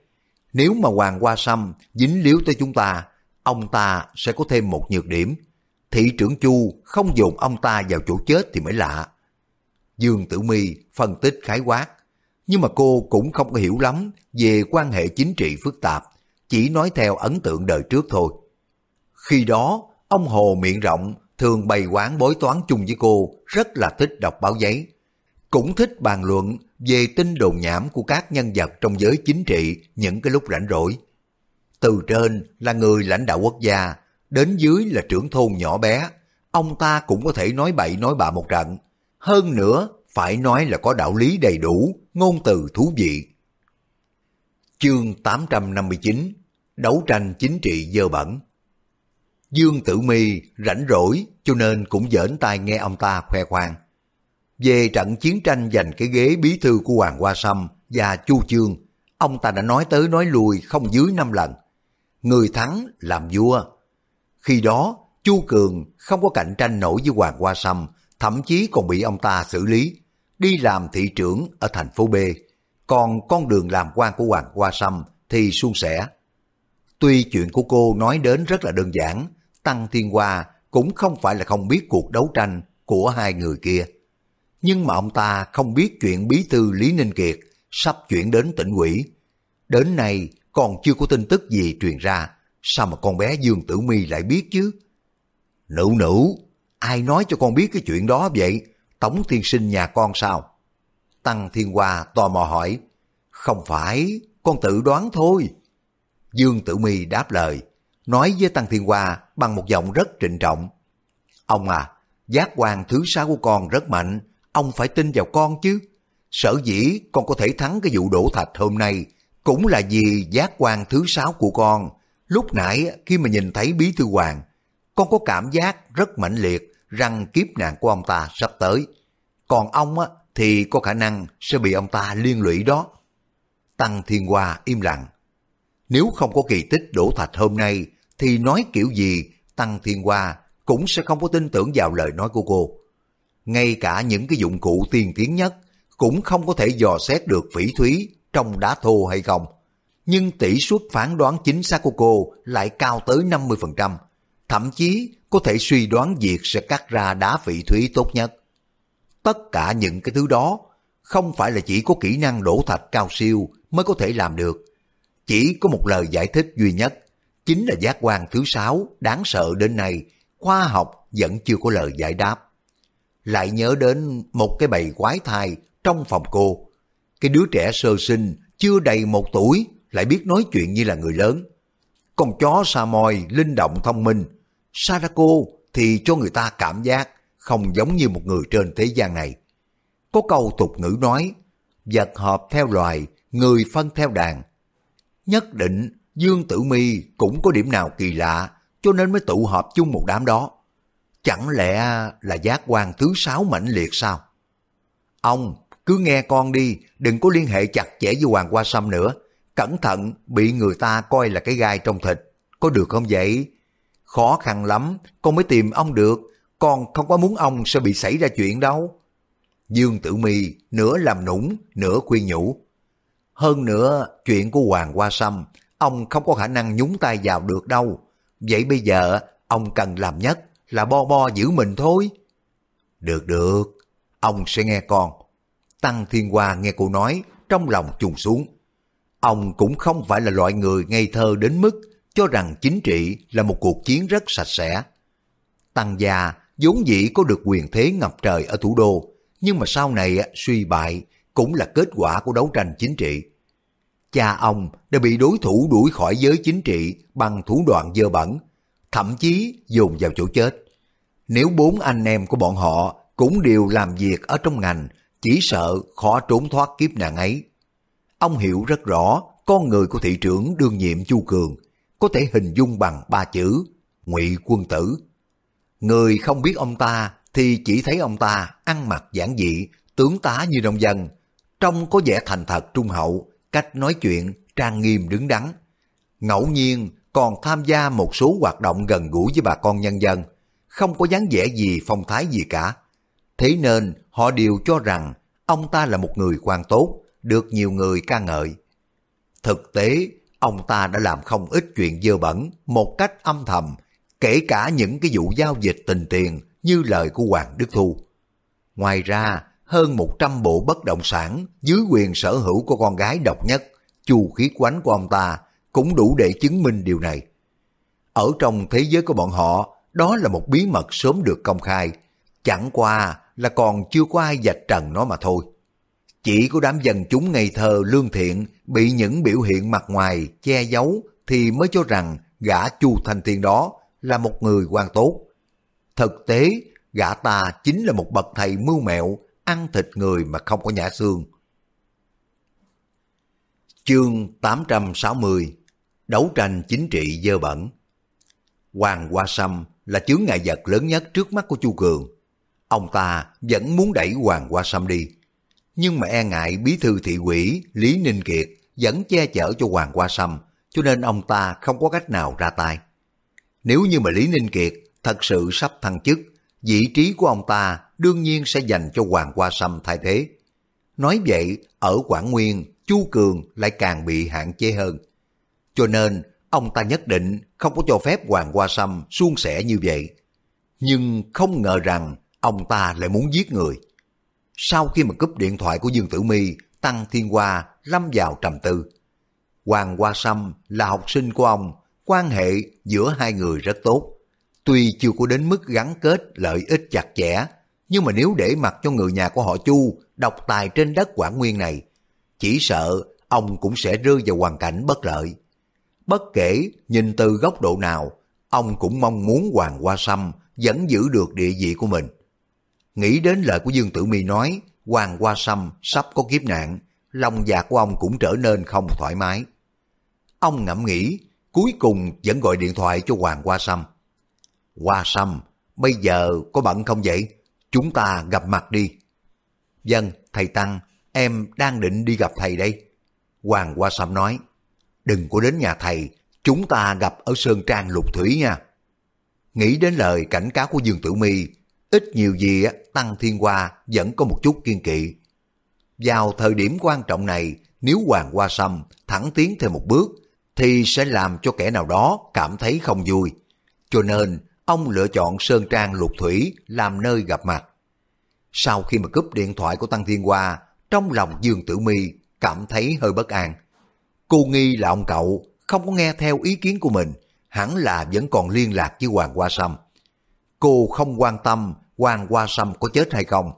Nếu mà Hoàng Hoa Sâm dính líu tới chúng ta, ông ta sẽ có thêm một nhược điểm. Thị trưởng Chu không dồn ông ta vào chỗ chết thì mới lạ. Dương Tử Mi phân tích khái quát, nhưng mà cô cũng không có hiểu lắm về quan hệ chính trị phức tạp, chỉ nói theo ấn tượng đời trước thôi. Khi đó, ông Hồ miệng rộng thường bày quán bối toán chung với cô, rất là thích đọc báo giấy. Cũng thích bàn luận về tin đồn nhảm của các nhân vật trong giới chính trị những cái lúc rảnh rỗi. Từ trên là người lãnh đạo quốc gia, đến dưới là trưởng thôn nhỏ bé, ông ta cũng có thể nói bậy nói bạ một trận. Hơn nữa, phải nói là có đạo lý đầy đủ, ngôn từ thú vị. Chương 859 Đấu tranh chính trị dơ bẩn Dương Tử Mi rảnh rỗi cho nên cũng giỡn tai nghe ông ta khoe khoang. Về trận chiến tranh giành cái ghế bí thư của Hoàng Hoa Sâm và Chu Chương, ông ta đã nói tới nói lui không dưới năm lần. Người thắng làm vua. Khi đó, Chu Cường không có cạnh tranh nổi với Hoàng Hoa Sâm, thậm chí còn bị ông ta xử lý, đi làm thị trưởng ở thành phố B. Còn con đường làm quan của Hoàng Hoa Sâm thì suôn sẻ. Tuy chuyện của cô nói đến rất là đơn giản, Tăng Thiên Hoa cũng không phải là không biết cuộc đấu tranh của hai người kia. Nhưng mà ông ta không biết chuyện bí thư Lý Ninh Kiệt sắp chuyển đến tỉnh quỷ. Đến nay còn chưa có tin tức gì truyền ra, sao mà con bé Dương Tử Mi lại biết chứ? Nữ nữ, ai nói cho con biết cái chuyện đó vậy? Tống Thiên Sinh nhà con sao? Tăng Thiên Hoa tò mò hỏi, không phải, con tự đoán thôi. Dương Tử Mi đáp lời, nói với Tăng Thiên Hoa bằng một giọng rất trịnh trọng. Ông à, giác quan thứ sáu của con rất mạnh, ông phải tin vào con chứ. Sở dĩ con có thể thắng cái vụ đổ thạch hôm nay cũng là vì giác quan thứ sáu của con. Lúc nãy khi mà nhìn thấy Bí Thư Hoàng, con có cảm giác rất mãnh liệt rằng kiếp nạn của ông ta sắp tới. Còn ông á, thì có khả năng sẽ bị ông ta liên lụy đó. Tăng Thiên Hoa im lặng. Nếu không có kỳ tích đổ thạch hôm nay, thì nói kiểu gì Tăng Thiên Hoa cũng sẽ không có tin tưởng vào lời nói của cô. Ngay cả những cái dụng cụ tiên tiến nhất cũng không có thể dò xét được phỉ thúy trong đá thô hay không. Nhưng tỷ suất phán đoán chính xác của cô lại cao tới 50%, thậm chí có thể suy đoán việc sẽ cắt ra đá vị thúy tốt nhất. Tất cả những cái thứ đó không phải là chỉ có kỹ năng đổ thạch cao siêu mới có thể làm được. Chỉ có một lời giải thích duy nhất, chính là giác quan thứ sáu đáng sợ đến nay, khoa học vẫn chưa có lời giải đáp. Lại nhớ đến một cái bầy quái thai trong phòng cô. Cái đứa trẻ sơ sinh, chưa đầy một tuổi, lại biết nói chuyện như là người lớn. Con chó sa mòi, linh động thông minh. Sarako thì cho người ta cảm giác không giống như một người trên thế gian này. Có câu tục ngữ nói, vật hợp theo loài, người phân theo đàn. Nhất định Dương Tử Mi cũng có điểm nào kỳ lạ, cho nên mới tụ họp chung một đám đó. Chẳng lẽ là giác quan thứ sáu mãnh liệt sao? Ông cứ nghe con đi, đừng có liên hệ chặt chẽ với Hoàng Hoa Sâm nữa. Cẩn thận bị người ta coi là cái gai trong thịt. Có được không vậy? Khó khăn lắm, con mới tìm ông được. Con không có muốn ông sẽ bị xảy ra chuyện đâu. Dương Tử Mi nửa làm nũng, nửa khuyên nhủ. Hơn nữa, chuyện của Hoàng Hoa Sâm, ông không có khả năng nhúng tay vào được đâu. Vậy bây giờ, ông cần làm nhất là bo bo giữ mình thôi. Được được, ông sẽ nghe con. Tăng Thiên Hoa nghe cô nói, trong lòng trùng xuống. Ông cũng không phải là loại người ngây thơ đến mức cho rằng chính trị là một cuộc chiến rất sạch sẽ. Tăng gia vốn dĩ có được quyền thế ngập trời ở thủ đô, nhưng mà sau này suy bại cũng là kết quả của đấu tranh chính trị. Cha ông đã bị đối thủ đuổi khỏi giới chính trị bằng thủ đoạn dơ bẩn, thậm chí dồn vào chỗ chết. Nếu bốn anh em của bọn họ cũng đều làm việc ở trong ngành, chỉ sợ khó trốn thoát kiếp nạn ấy. Ông hiểu rất rõ con người của thị trưởng đương nhiệm Chu Cường có thể hình dung bằng ba chữ ngụy quân tử. Người không biết ông ta thì chỉ thấy ông ta ăn mặc giản dị, tướng tá như nông dân, trông có vẻ thành thật trung hậu, cách nói chuyện trang nghiêm đứng đắn. Ngẫu nhiên còn tham gia một số hoạt động gần gũi với bà con nhân dân, không có dáng vẻ gì phong thái gì cả. Thế nên họ đều cho rằng ông ta là một người quan tốt, được nhiều người ca ngợi. Thực tế, ông ta đã làm không ít chuyện dơ bẩn một cách âm thầm, kể cả những cái vụ giao dịch tình tiền như lời của Hoàng Đức Thu. Ngoài ra, hơn 100 bộ bất động sản dưới quyền sở hữu của con gái độc nhất, chu khí quánh của ông ta cũng đủ để chứng minh điều này. Ở trong thế giới của bọn họ, đó là một bí mật sớm được công khai, chẳng qua là còn chưa có ai dạch trần nó mà thôi. Chỉ có đám dân chúng ngây thơ lương thiện bị những biểu hiện mặt ngoài che giấu thì mới cho rằng gã Chu Thanh Thiên đó là một người quan tốt. Thực tế, gã ta chính là một bậc thầy mưu mẹo, ăn thịt người mà không có nhã xương. Chương 860 Đấu tranh chính trị dơ bẩn Hoàng Hoa Sâm là chướng ngại vật lớn nhất trước mắt của Chu Cường. Ông ta vẫn muốn đẩy Hoàng Hoa Sâm đi. Nhưng mà e ngại bí thư thị quỷ Lý Ninh Kiệt vẫn che chở cho Hoàng Hoa Sâm, cho nên ông ta không có cách nào ra tay. Nếu như mà Lý Ninh Kiệt thật sự sắp thăng chức, vị trí của ông ta đương nhiên sẽ dành cho Hoàng Hoa Sâm thay thế. Nói vậy, ở Quảng Nguyên, Chu Cường lại càng bị hạn chế hơn. Cho nên, ông ta nhất định không có cho phép Hoàng Hoa Sâm suôn sẻ như vậy. Nhưng không ngờ rằng ông ta lại muốn giết người. Sau khi mà cúp điện thoại của Dương Tử My, Tăng Thiên Hoa lâm vào trầm tư. Hoàng Hoa Sâm là học sinh của ông, quan hệ giữa hai người rất tốt. Tuy chưa có đến mức gắn kết lợi ích chặt chẽ, nhưng mà nếu để mặc cho người nhà của họ Chu độc tài trên đất Quảng Nguyên này, chỉ sợ ông cũng sẽ rơi vào hoàn cảnh bất lợi. Bất kể nhìn từ góc độ nào, ông cũng mong muốn Hoàng Hoa Sâm vẫn giữ được địa vị của mình. Nghĩ đến lời của Dương Tử Mi nói, Hoàng Hoa Sâm sắp có kiếp nạn, lòng dạ của ông cũng trở nên không thoải mái. Ông ngẫm nghĩ, cuối cùng vẫn gọi điện thoại cho Hoàng Hoa Sâm. Hoa Sâm, bây giờ có bận không vậy? Chúng ta gặp mặt đi. Dân, thầy Tăng, em đang định đi gặp thầy đây. Hoàng Hoa Sâm nói, đừng có đến nhà thầy, chúng ta gặp ở Sơn Trang Lục Thủy nha. Nghĩ đến lời cảnh cáo của Dương Tử Mi, ít nhiều gì Tăng Thiên Hoa vẫn có một chút kiên kỵ. Vào thời điểm quan trọng này, nếu Hoàng Hoa Sâm thẳng tiến thêm một bước, thì sẽ làm cho kẻ nào đó cảm thấy không vui. Cho nên, ông lựa chọn Sơn Trang Lục Thủy làm nơi gặp mặt. Sau khi mà cúp điện thoại của Tăng Thiên Hoa, trong lòng Dương Tử Mi cảm thấy hơi bất an. Cô nghi là ông cậu không có nghe theo ý kiến của mình, hẳn là vẫn còn liên lạc với Hoàng Hoa Sâm. Cô không quan tâm Quan Hoa Sâm có chết hay không,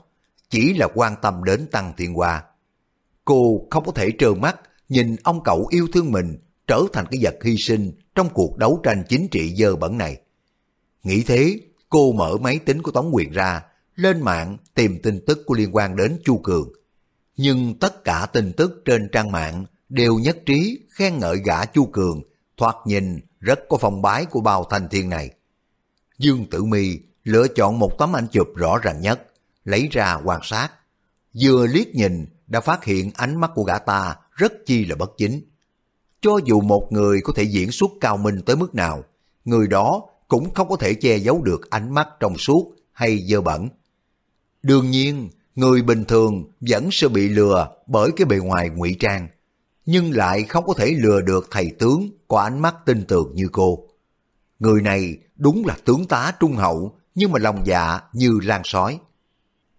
chỉ là quan tâm đến Tăng Thiên Hoa. Cô không có thể trơ mắt nhìn ông cậu yêu thương mình trở thành cái vật hy sinh trong cuộc đấu tranh chính trị dơ bẩn này. Nghĩ thế, cô mở máy tính của Tống Quyền ra, lên mạng tìm tin tức của liên quan đến Chu Cường. Nhưng tất cả tin tức trên trang mạng đều nhất trí khen ngợi gã Chu Cường, thoạt nhìn rất có phong bái của bao thanh thiên này. Dương Tử Mi lựa chọn một tấm ảnh chụp rõ ràng nhất, lấy ra quan sát. Vừa liếc nhìn đã phát hiện ánh mắt của gã ta rất chi là bất chính. Cho dù một người có thể diễn xuất cao minh tới mức nào, người đó cũng không có thể che giấu được ánh mắt trong suốt hay dơ bẩn. Đương nhiên, người bình thường vẫn sẽ bị lừa bởi cái bề ngoài ngụy trang, nhưng lại không có thể lừa được thầy tướng có ánh mắt tin tưởng như cô. Người này đúng là tướng tá trung hậu, nhưng mà lòng dạ như lan sói.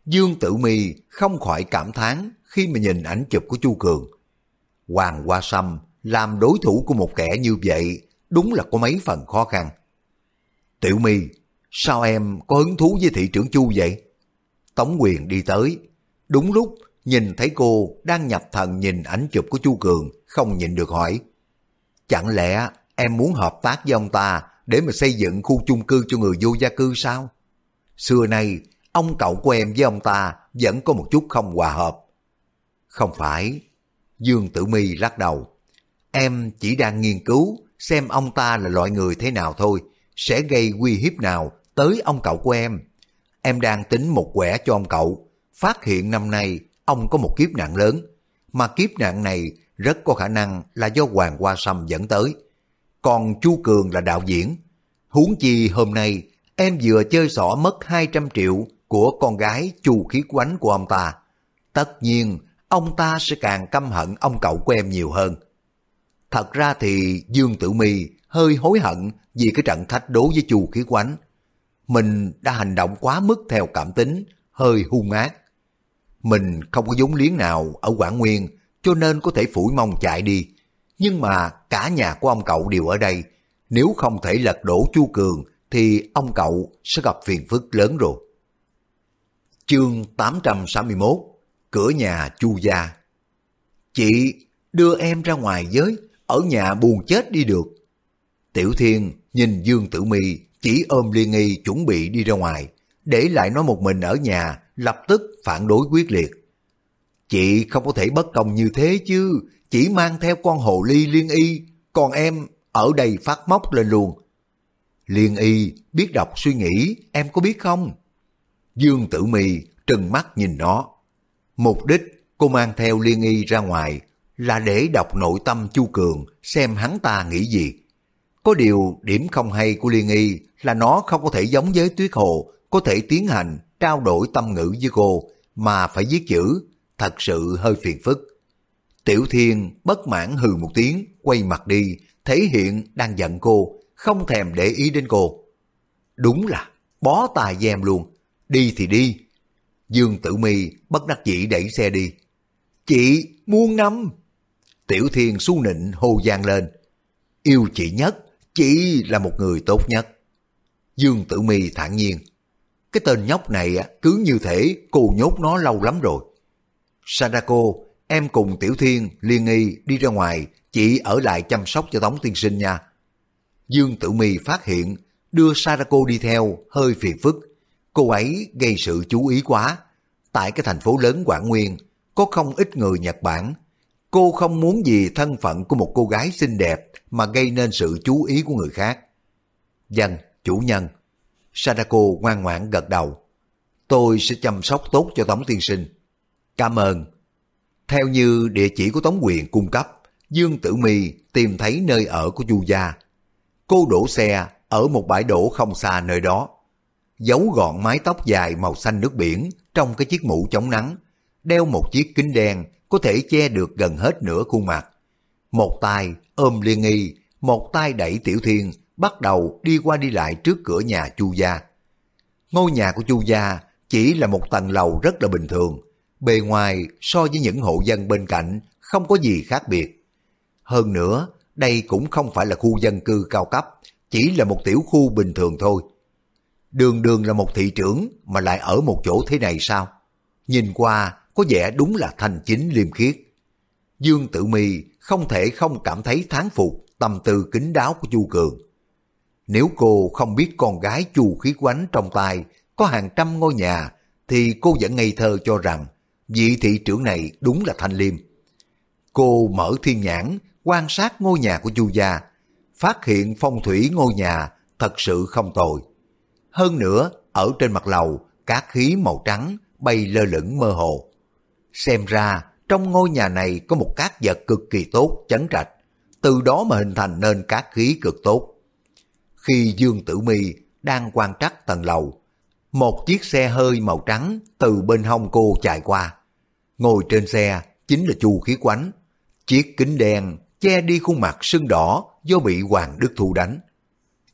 Dương Tử Mi không khỏi cảm thán khi mà nhìn ảnh chụp của Chu Cường. Hoàng Hoa Sâm làm đối thủ của một kẻ như vậy đúng là có mấy phần khó khăn. Tiểu Mi sao em có hứng thú với thị trưởng Chu vậy? Tống quyền đi tới, đúng lúc nhìn thấy cô đang nhập thần nhìn ảnh chụp của Chu Cường, không nhịn được hỏi. Chẳng lẽ em muốn hợp tác với ông ta để mà xây dựng khu chung cư cho người vô gia cư sao? Xưa nay, ông cậu của em với ông ta vẫn có một chút không hòa hợp. Không phải, Dương Tử Mi lắc đầu. Em chỉ đang nghiên cứu xem ông ta là loại người thế nào thôi, sẽ gây nguy hiếp nào tới ông cậu của em. Em đang tính một quẻ cho ông cậu, phát hiện năm nay ông có một kiếp nạn lớn, mà kiếp nạn này rất có khả năng là do Hoàng Hoa Sâm dẫn tới. Còn Chu Cường là đạo diễn. Huống chi hôm nay em vừa chơi xỏ mất 200 triệu của con gái Chu Khí Quánh của ông ta. Tất nhiên, ông ta sẽ càng căm hận ông cậu của em nhiều hơn. Thật ra thì Dương Tử Mi hơi hối hận vì cái trận thách đố với Chu Khí Quánh. Mình đã hành động quá mức theo cảm tính, hơi hung ác. Mình không có vốn liếng nào ở Quảng Nguyên cho nên có thể phủi mông chạy đi. Nhưng mà cả nhà của ông cậu đều ở đây. Nếu không thể lật đổ Chu Cường thì ông cậu sẽ gặp phiền phức lớn rồi. Chương 861 Cửa nhà Chu Gia Chị đưa em ra ngoài giới ở nhà buồn chết đi được. Tiểu Thiên nhìn Dương Tử Mi chỉ ôm Liên Nghi chuẩn bị đi ra ngoài, để lại nó một mình ở nhà, lập tức phản đối quyết liệt. Chị không có thể bất công như thế chứ, chỉ mang theo con hồ ly Liên Y, còn em ở đây phát móc lên luôn. Liên Y biết đọc suy nghĩ, em có biết không? Dương Tử mì trừng mắt nhìn nó. Mục đích cô mang theo Liên Y ra ngoài là để đọc nội tâm Chu Cường xem hắn ta nghĩ gì. Có điều điểm không hay của Liên Y là nó không có thể giống với Tuyết Hồ có thể tiến hành trao đổi tâm ngữ với cô mà phải viết chữ, thật sự hơi phiền phức. Tiểu Thiên bất mãn hừ một tiếng, quay mặt đi, thể hiện đang giận cô, không thèm để ý đến cô. Đúng là bó tài dèm luôn, đi thì đi. Dương Tử Mi bất đắc dĩ đẩy xe đi. Chị, muôn năm! Tiểu Thiên su nịnh hô gian lên. Yêu chị nhất, chị là một người tốt nhất. Dương Tử Mi thản nhiên. Cái tên nhóc này cứ như thể cô nhốt nó lâu lắm rồi. Sadako, em cùng Tiểu Thiên, Liên Nghi đi ra ngoài, chị ở lại chăm sóc cho Tống Tiên Sinh nha. Dương Tử Mi phát hiện, đưa sarako đi theo, hơi phiền phức. Cô ấy gây sự chú ý quá. Tại cái thành phố lớn Quảng Nguyên, có không ít người Nhật Bản. Cô không muốn gì thân phận của một cô gái xinh đẹp mà gây nên sự chú ý của người khác. Dân, chủ nhân. sarako ngoan ngoãn gật đầu. Tôi sẽ chăm sóc tốt cho Tống Tiên Sinh. Cảm ơn. Theo như địa chỉ của Tống Quyền cung cấp, Dương Tử Mi tìm thấy nơi ở của Chu Gia. Cô đổ xe ở một bãi đổ không xa nơi đó. Giấu gọn mái tóc dài màu xanh nước biển trong cái chiếc mũ chống nắng, đeo một chiếc kính đen có thể che được gần hết nửa khuôn mặt. Một tay ôm liên nghi, một tay đẩy tiểu thiên, bắt đầu đi qua đi lại trước cửa nhà Chu gia. Ngôi nhà của Chu gia chỉ là một tầng lầu rất là bình thường, bề ngoài so với những hộ dân bên cạnh không có gì khác biệt. Hơn nữa, đây cũng không phải là khu dân cư cao cấp, chỉ là một tiểu khu bình thường thôi. Đường đường là một thị trưởng mà lại ở một chỗ thế này sao? nhìn qua có vẻ đúng là thành chính liêm khiết. Dương Tử Mi không thể không cảm thấy thán phục tâm tư kính đáo của Chu Cường. Nếu cô không biết con gái Chu khí quánh trong tay có hàng trăm ngôi nhà, thì cô vẫn ngây thơ cho rằng vị thị trưởng này đúng là Thanh Liêm. Cô mở thiên nhãn, quan sát ngôi nhà của Chu gia, phát hiện phong thủy ngôi nhà thật sự không tồi. Hơn nữa, ở trên mặt lầu, cát khí màu trắng bay lơ lửng mơ hồ. Xem ra, trong ngôi nhà này có một cát vật cực kỳ tốt chấn trạch, từ đó mà hình thành nên cát khí cực tốt. Khi Dương Tử Mi đang quan trắc tầng lầu, một chiếc xe hơi màu trắng từ bên hông cô chạy qua. Ngồi trên xe chính là Chu Khí Quánh. Chiếc kính đen che đi khuôn mặt sưng đỏ do bị Hoàng Đức Thu đánh.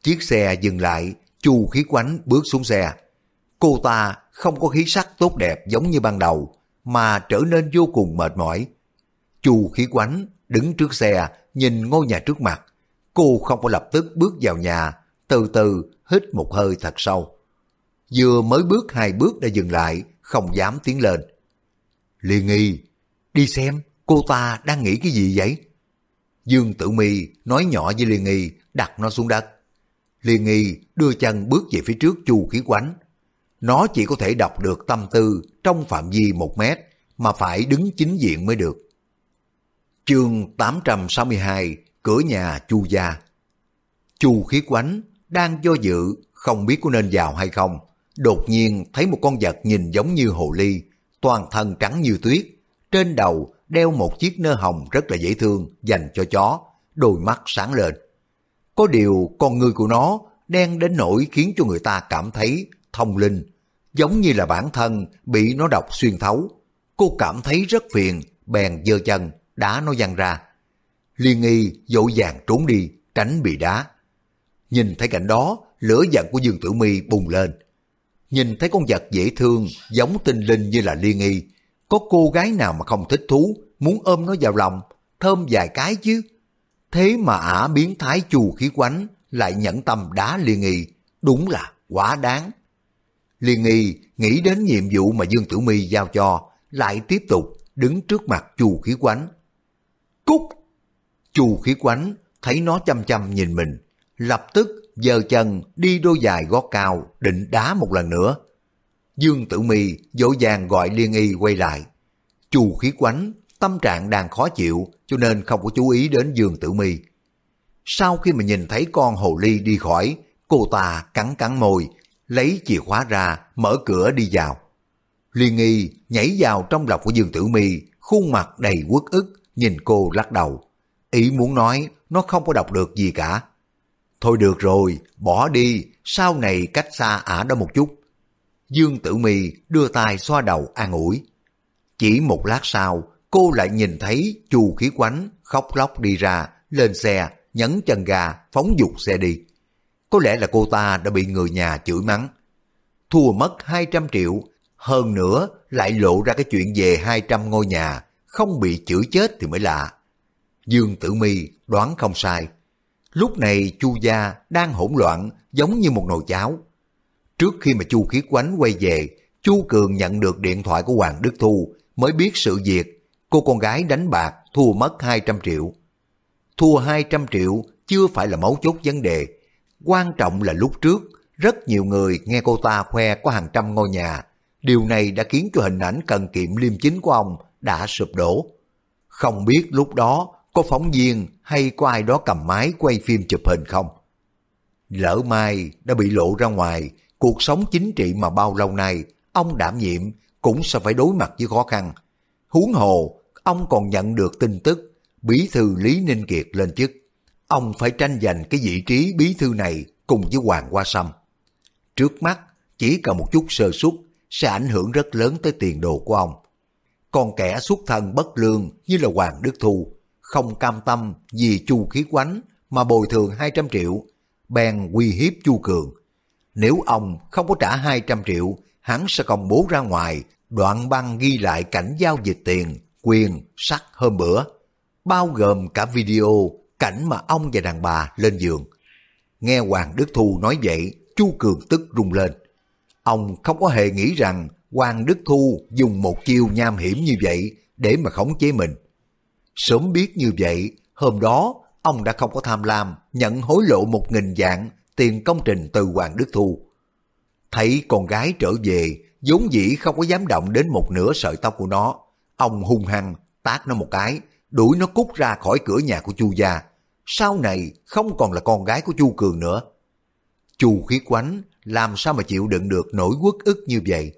Chiếc xe dừng lại, Chu Khí Quánh bước xuống xe. Cô ta không có khí sắc tốt đẹp giống như ban đầu, mà trở nên vô cùng mệt mỏi. Chu Khí Quánh đứng trước xe, nhìn ngôi nhà trước mặt. Cô không có lập tức bước vào nhà, từ từ hít một hơi thật sâu. Vừa mới bước hai bước đã dừng lại, không dám tiến lên. Liên nghi, đi xem cô ta đang nghĩ cái gì vậy? Dương Tử Mi nói nhỏ với Liên nghi, đặt nó xuống đất. Liên nghi đưa chân bước về phía trước chu khí quánh. Nó chỉ có thể đọc được tâm tư trong phạm vi một mét, mà phải đứng chính diện mới được. Chương 862 Cửa nhà Chu Gia Chu khí quánh đang do dự không biết có nên vào hay không. Đột nhiên thấy một con vật nhìn giống như hồ ly, toàn thân trắng như tuyết. Trên đầu đeo một chiếc nơ hồng rất là dễ thương dành cho chó, đôi mắt sáng lên. Có điều con người của nó đen đến nỗi khiến cho người ta cảm thấy thông linh, giống như là bản thân bị nó độc xuyên thấu. Cô cảm thấy rất phiền, bèn giơ chân, đá nó văng ra. Liên nghi dội vàng trốn đi, tránh bị đá. Nhìn thấy cảnh đó, lửa giận của Dương Tử Mi bùng lên. Nhìn thấy con vật dễ thương, giống tinh linh như là liên nghi, có cô gái nào mà không thích thú, muốn ôm nó vào lòng, thơm vài cái chứ. Thế mà ả biến thái chù khí quánh, lại nhẫn tâm đá liên nghi, đúng là quá đáng. Liên nghi nghĩ đến nhiệm vụ mà Dương Tử Mi giao cho, lại tiếp tục đứng trước mặt chù khí quánh. cúc Chù khí quánh thấy nó chăm chăm nhìn mình, lập tức giơ chân đi đôi dài gót cao định đá một lần nữa. Dương Tử Mi dỗ dàng gọi Liên Y quay lại. Chù khí quánh, tâm trạng đang khó chịu cho nên không có chú ý đến Dương Tử Mi. Sau khi mà nhìn thấy con hồ ly đi khỏi, cô ta cắn cắn môi, lấy chìa khóa ra, mở cửa đi vào. Liên Y nhảy vào trong lòng của Dương Tử Mi, khuôn mặt đầy uất ức, nhìn cô lắc đầu. Ý muốn nói nó không có đọc được gì cả. Thôi được rồi, bỏ đi, sau này cách xa ả đó một chút. Dương Tử Mi đưa tay xoa đầu an ủi. Chỉ một lát sau, cô lại nhìn thấy chu khí quánh khóc lóc đi ra, lên xe, nhấn chân ga, phóng dục xe đi. Có lẽ là cô ta đã bị người nhà chửi mắng. Thua mất 200 triệu, hơn nữa lại lộ ra cái chuyện về 200 ngôi nhà, không bị chửi chết thì mới lạ. Dương Tử Mi đoán không sai, Lúc này Chu gia đang hỗn loạn giống như một nồi cháo. Trước khi mà Chu Khiết Quánh quay về, Chu Cường nhận được điện thoại của Hoàng Đức Thu mới biết sự việc cô con gái đánh bạc thua mất 200 triệu. Thua 200 triệu chưa phải là mấu chốt vấn đề. Quan trọng là lúc trước, rất nhiều người nghe cô ta khoe có hàng trăm ngôi nhà. Điều này đã khiến cho hình ảnh cần kiệm liêm chính của ông đã sụp đổ. Không biết lúc đó có phóng viên hay có ai đó cầm máy quay phim chụp hình không? Lỡ mai đã bị lộ ra ngoài, cuộc sống chính trị mà bao lâu nay ông đảm nhiệm cũng sẽ phải đối mặt với khó khăn. Huống hồ, ông còn nhận được tin tức bí thư Lý Ninh Kiệt lên chức. Ông phải tranh giành cái vị trí bí thư này cùng với Hoàng Hoa Sâm. Trước mắt, chỉ cần một chút sơ suất sẽ ảnh hưởng rất lớn tới tiền đồ của ông. Còn kẻ xuất thân bất lương như là Hoàng Đức Thu không cam tâm vì chu khí quánh mà bồi thường 200 triệu, bèn uy hiếp chu Cường. Nếu ông không có trả 200 triệu, hắn sẽ công bố ra ngoài đoạn băng ghi lại cảnh giao dịch tiền, quyền, sắc hôm bữa, bao gồm cả video cảnh mà ông và đàn bà lên giường. Nghe Hoàng Đức Thu nói vậy, chu Cường tức rung lên. Ông không có hề nghĩ rằng Hoàng Đức Thu dùng một chiêu nham hiểm như vậy để mà khống chế mình. Sớm biết như vậy, hôm đó ông đã không có tham lam nhận hối lộ một nghìn dạng tiền công trình từ Hoàng Đức Thu. Thấy con gái trở về, vốn dĩ không có dám động đến một nửa sợi tóc của nó. Ông hung hăng, tát nó một cái, đuổi nó cút ra khỏi cửa nhà của Chu gia. Sau này không còn là con gái của Chu Cường nữa. Chu khí quánh làm sao mà chịu đựng được nỗi uất ức như vậy.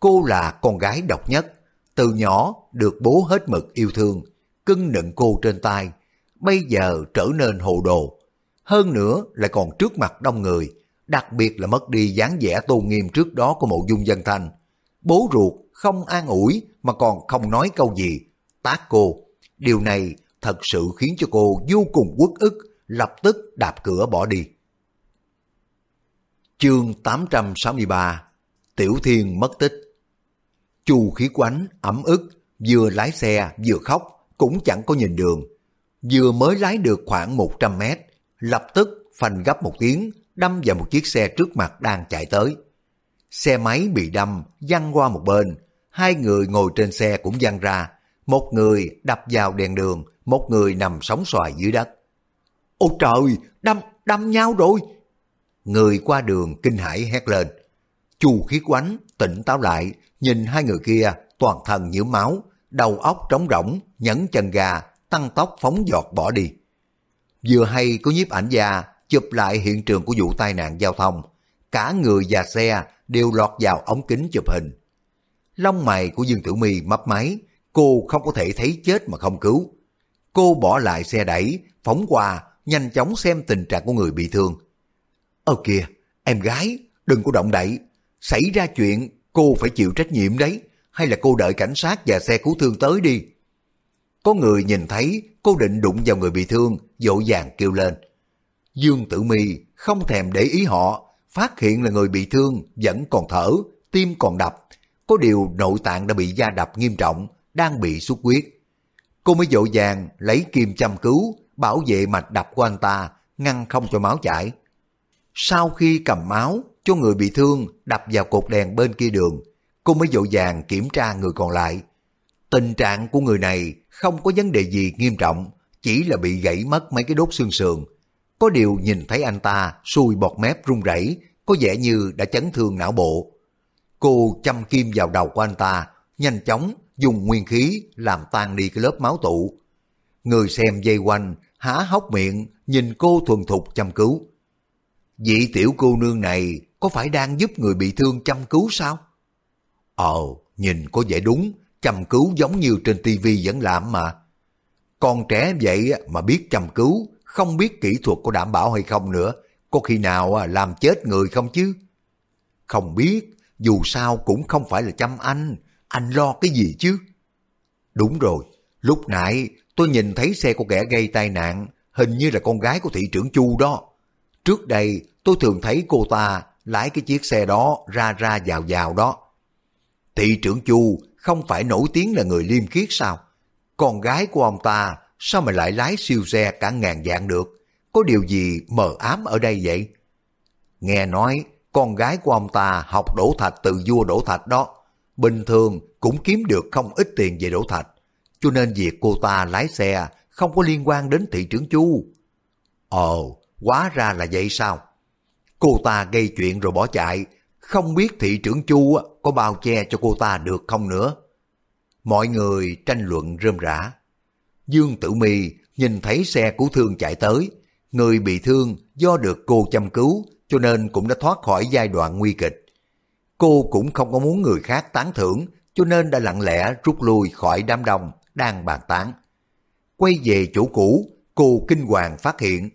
Cô là con gái độc nhất, từ nhỏ được bố hết mực yêu thương, cưng nựng cô trên tay, bây giờ trở nên hồ đồ. Hơn nữa lại còn trước mặt đông người, đặc biệt là mất đi dáng vẻ tôn nghiêm trước đó của mộ dung dân thanh. Bố ruột không an ủi mà còn không nói câu gì, tác cô. Điều này thật sự khiến cho cô vô cùng uất ức, lập tức đạp cửa bỏ đi. Chương 863 Tiểu Thiên mất tích Chu khí quánh, ẩm ức, vừa lái xe vừa khóc, cũng chẳng có nhìn đường. Vừa mới lái được khoảng 100 mét, lập tức phanh gấp một tiếng, đâm vào một chiếc xe trước mặt đang chạy tới. Xe máy bị đâm, văng qua một bên, hai người ngồi trên xe cũng văng ra, một người đập vào đèn đường, một người nằm sóng xoài dưới đất. Ôi trời, đâm, đâm nhau rồi! Người qua đường kinh hãi hét lên. Chu khí quánh, tỉnh táo lại, nhìn hai người kia toàn thân nhiễm máu, đầu óc trống rỗng, nhấn chân gà, tăng tốc phóng giọt bỏ đi. Vừa hay có nhiếp ảnh gia chụp lại hiện trường của vụ tai nạn giao thông, cả người và xe đều lọt vào ống kính chụp hình. Lông mày của Dương Tử Mi mấp máy, cô không có thể thấy chết mà không cứu. Cô bỏ lại xe đẩy, phóng qua, nhanh chóng xem tình trạng của người bị thương. Ơ kìa, em gái, đừng có động đậy. Xảy ra chuyện, cô phải chịu trách nhiệm đấy. Hay là cô đợi cảnh sát và xe cứu thương tới đi. Có người nhìn thấy cô định đụng vào người bị thương, dỗ dàng kêu lên. Dương Tử Mi không thèm để ý họ, phát hiện là người bị thương vẫn còn thở, tim còn đập. Có điều nội tạng đã bị da đập nghiêm trọng, đang bị xuất huyết. Cô mới dỗ dàng lấy kim châm cứu, bảo vệ mạch đập của anh ta, ngăn không cho máu chảy. Sau khi cầm máu cho người bị thương đập vào cột đèn bên kia đường, cô mới dội vàng kiểm tra người còn lại. Tình trạng của người này không có vấn đề gì nghiêm trọng, chỉ là bị gãy mất mấy cái đốt xương sườn. Có điều nhìn thấy anh ta sùi bọt mép run rẩy, có vẻ như đã chấn thương não bộ. Cô châm kim vào đầu của anh ta, nhanh chóng dùng nguyên khí làm tan đi cái lớp máu tụ. Người xem dây quanh, há hốc miệng, nhìn cô thuần thục chăm cứu. Vị tiểu cô nương này có phải đang giúp người bị thương chăm cứu sao? Ờ, nhìn có vẻ đúng, chăm cứu giống như trên tivi vẫn làm mà. Con trẻ vậy mà biết chăm cứu, không biết kỹ thuật có đảm bảo hay không nữa, có khi nào làm chết người không chứ? Không biết, dù sao cũng không phải là chăm anh, anh lo cái gì chứ? Đúng rồi, lúc nãy tôi nhìn thấy xe của kẻ gây tai nạn, hình như là con gái của thị trưởng Chu đó. Trước đây tôi thường thấy cô ta lái cái chiếc xe đó ra ra vào vào đó. Thị trưởng Chu không phải nổi tiếng là người liêm khiết sao? Con gái của ông ta sao mà lại lái siêu xe cả ngàn dạng được? Có điều gì mờ ám ở đây vậy? Nghe nói con gái của ông ta học đổ thạch từ vua đổ thạch đó. Bình thường cũng kiếm được không ít tiền về đổ thạch. Cho nên việc cô ta lái xe không có liên quan đến thị trưởng Chu. Ồ, Hóa ra là vậy sao? Cô ta gây chuyện rồi bỏ chạy, không biết thị trưởng Chu có bao che cho cô ta được không nữa. Mọi người tranh luận rơm rã. Dương Tử Mi nhìn thấy xe cứu thương chạy tới, người bị thương do được cô chăm cứu cho nên cũng đã thoát khỏi giai đoạn nguy kịch. Cô cũng không có muốn người khác tán thưởng cho nên đã lặng lẽ rút lui khỏi đám đông đang bàn tán. Quay về chỗ cũ, cô kinh hoàng phát hiện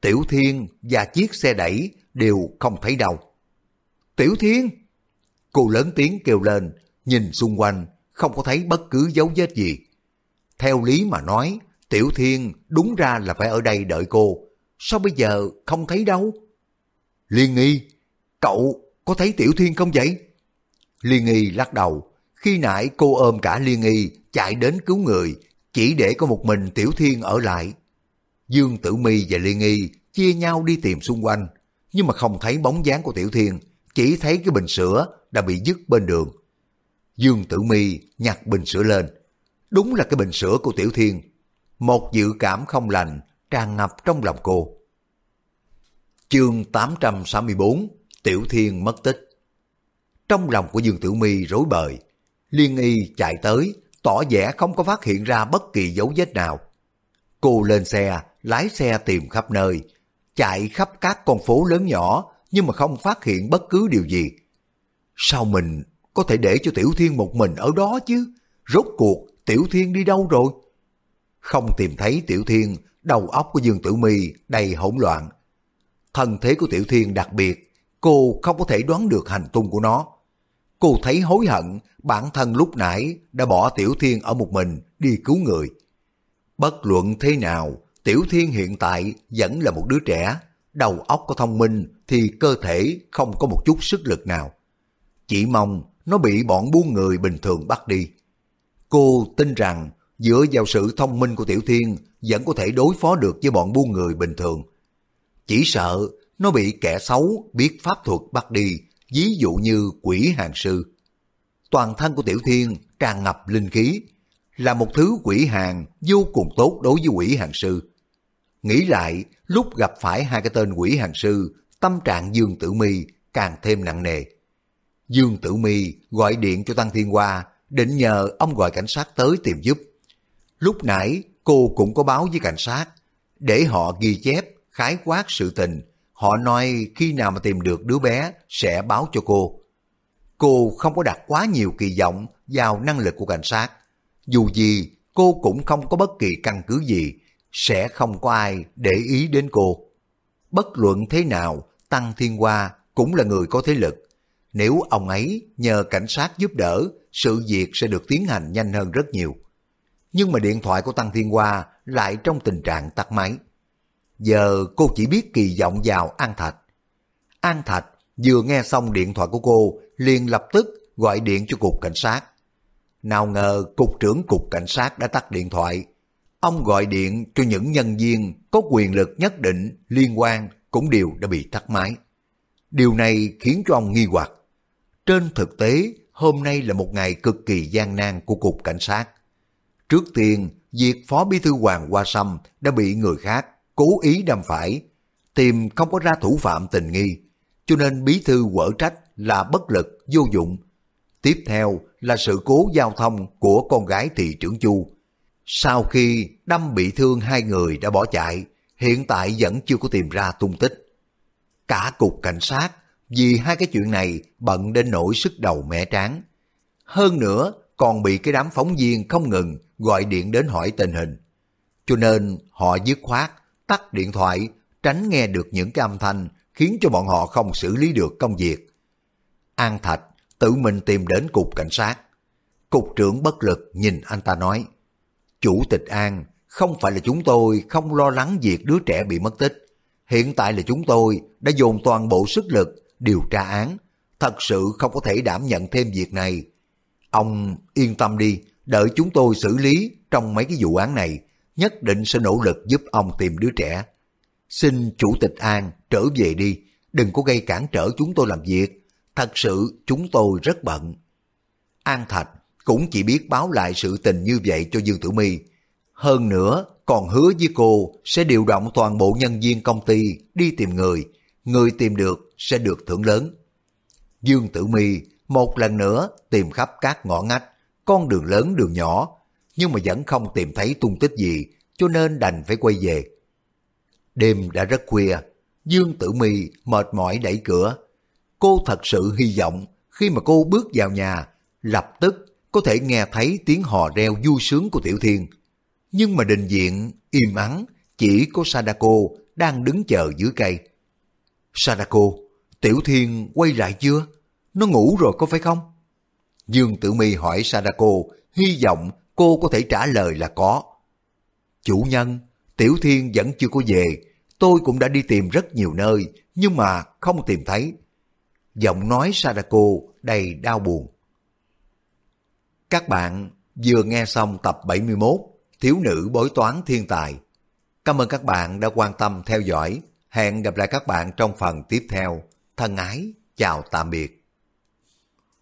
Tiểu Thiên và chiếc xe đẩy đều không thấy đâu. Tiểu Thiên! Cô lớn tiếng kêu lên, nhìn xung quanh, không có thấy bất cứ dấu vết gì. Theo lý mà nói, Tiểu Thiên đúng ra là phải ở đây đợi cô. Sao bây giờ không thấy đâu? Liên nghi, cậu có thấy Tiểu Thiên không vậy? Liên nghi lắc đầu, khi nãy cô ôm cả Liên nghi chạy đến cứu người, chỉ để có một mình Tiểu Thiên ở lại. Dương Tử Mi và Liên Nghi chia nhau đi tìm xung quanh, nhưng mà không thấy bóng dáng của Tiểu Thiên, chỉ thấy cái bình sữa đã bị dứt bên đường. Dương Tử Mi nhặt bình sữa lên. Đúng là cái bình sữa của Tiểu Thiên. Một dự cảm không lành tràn ngập trong lòng cô. Chương 864 Tiểu Thiên mất tích Trong lòng của Dương Tử Mi rối bời, Liên Y chạy tới, tỏ vẻ không có phát hiện ra bất kỳ dấu vết nào. Cô lên xe, lái xe tìm khắp nơi, chạy khắp các con phố lớn nhỏ nhưng mà không phát hiện bất cứ điều gì. Sao mình có thể để cho Tiểu Thiên một mình ở đó chứ? Rốt cuộc Tiểu Thiên đi đâu rồi? Không tìm thấy Tiểu Thiên, đầu óc của Dương Tử Mi đầy hỗn loạn. Thân thế của Tiểu Thiên đặc biệt, cô không có thể đoán được hành tung của nó. Cô thấy hối hận bản thân lúc nãy đã bỏ Tiểu Thiên ở một mình đi cứu người. Bất luận thế nào, Tiểu Thiên hiện tại vẫn là một đứa trẻ, đầu óc có thông minh thì cơ thể không có một chút sức lực nào. Chỉ mong nó bị bọn buôn người bình thường bắt đi. Cô tin rằng dựa vào sự thông minh của Tiểu Thiên vẫn có thể đối phó được với bọn buôn người bình thường. Chỉ sợ nó bị kẻ xấu biết pháp thuật bắt đi, ví dụ như quỷ hàng sư. Toàn thân của Tiểu Thiên tràn ngập linh khí, là một thứ quỷ hàng vô cùng tốt đối với quỷ hàng sư. Nghĩ lại, lúc gặp phải hai cái tên quỷ hàng sư, tâm trạng Dương Tử Mi càng thêm nặng nề. Dương Tử Mi gọi điện cho Tăng Thiên Hoa, định nhờ ông gọi cảnh sát tới tìm giúp. Lúc nãy cô cũng có báo với cảnh sát, để họ ghi chép, khái quát sự tình. Họ nói khi nào mà tìm được đứa bé sẽ báo cho cô. Cô không có đặt quá nhiều kỳ vọng vào năng lực của cảnh sát. Dù gì, cô cũng không có bất kỳ căn cứ gì, sẽ không có ai để ý đến cô. Bất luận thế nào, Tăng Thiên Hoa cũng là người có thế lực. Nếu ông ấy nhờ cảnh sát giúp đỡ, sự việc sẽ được tiến hành nhanh hơn rất nhiều. Nhưng mà điện thoại của Tăng Thiên Hoa lại trong tình trạng tắt máy. Giờ cô chỉ biết kỳ vọng vào An Thạch. An Thạch vừa nghe xong điện thoại của cô liền lập tức gọi điện cho cục cảnh sát. Nào ngờ cục trưởng cục cảnh sát đã tắt điện thoại. Ông gọi điện cho những nhân viên có quyền lực nhất định liên quan cũng đều đã bị tắt máy. Điều này khiến cho ông nghi hoặc. Trên thực tế, hôm nay là một ngày cực kỳ gian nan của cục cảnh sát. Trước tiên, việc Phó Bí thư Hoàng Hoa Sâm đã bị người khác cố ý đâm phải, tìm không có ra thủ phạm tình nghi, cho nên Bí thư quở trách là bất lực, vô dụng. Tiếp theo là sự cố giao thông của con gái thị trưởng Chu. Sau khi đâm bị thương hai người đã bỏ chạy, hiện tại vẫn chưa có tìm ra tung tích. Cả cục cảnh sát vì hai cái chuyện này bận đến nỗi sức đầu mẻ tráng. Hơn nữa còn bị cái đám phóng viên không ngừng gọi điện đến hỏi tình hình. Cho nên họ dứt khoát, tắt điện thoại, tránh nghe được những cái âm thanh khiến cho bọn họ không xử lý được công việc. An Thạch tự mình tìm đến cục cảnh sát. Cục trưởng bất lực nhìn anh ta nói, Chủ tịch An, không phải là chúng tôi không lo lắng việc đứa trẻ bị mất tích. Hiện tại là chúng tôi đã dồn toàn bộ sức lực điều tra án. Thật sự không có thể đảm nhận thêm việc này. Ông yên tâm đi, đợi chúng tôi xử lý trong mấy cái vụ án này, nhất định sẽ nỗ lực giúp ông tìm đứa trẻ. Xin Chủ tịch An trở về đi, đừng có gây cản trở chúng tôi làm việc. Thật sự chúng tôi rất bận. An Thạch cũng chỉ biết báo lại sự tình như vậy cho Dương Tử My. Hơn nữa, còn hứa với cô sẽ điều động toàn bộ nhân viên công ty đi tìm người. Người tìm được sẽ được thưởng lớn. Dương Tử My một lần nữa tìm khắp các ngõ ngách, con đường lớn đường nhỏ, nhưng mà vẫn không tìm thấy tung tích gì, cho nên đành phải quay về. Đêm đã rất khuya, Dương Tử My mệt mỏi đẩy cửa. Cô thật sự hy vọng khi mà cô bước vào nhà, lập tức có thể nghe thấy tiếng hò reo vui sướng của Tiểu Thiên. Nhưng mà đình diện im ắng, chỉ có Sadako đang đứng chờ dưới cây. Sadako, Tiểu Thiên quay lại chưa? Nó ngủ rồi có phải không? Dương Tử Mi hỏi Sadako, hy vọng cô có thể trả lời là có. Chủ nhân, Tiểu Thiên vẫn chưa có về, tôi cũng đã đi tìm rất nhiều nơi, nhưng mà không tìm thấy. Giọng nói Sadako đầy đau buồn. Các bạn vừa nghe xong tập 71 Thiếu nữ bối toán thiên tài. Cảm ơn các bạn đã quan tâm theo dõi. Hẹn gặp lại các bạn trong phần tiếp theo. Thân ái, chào tạm biệt.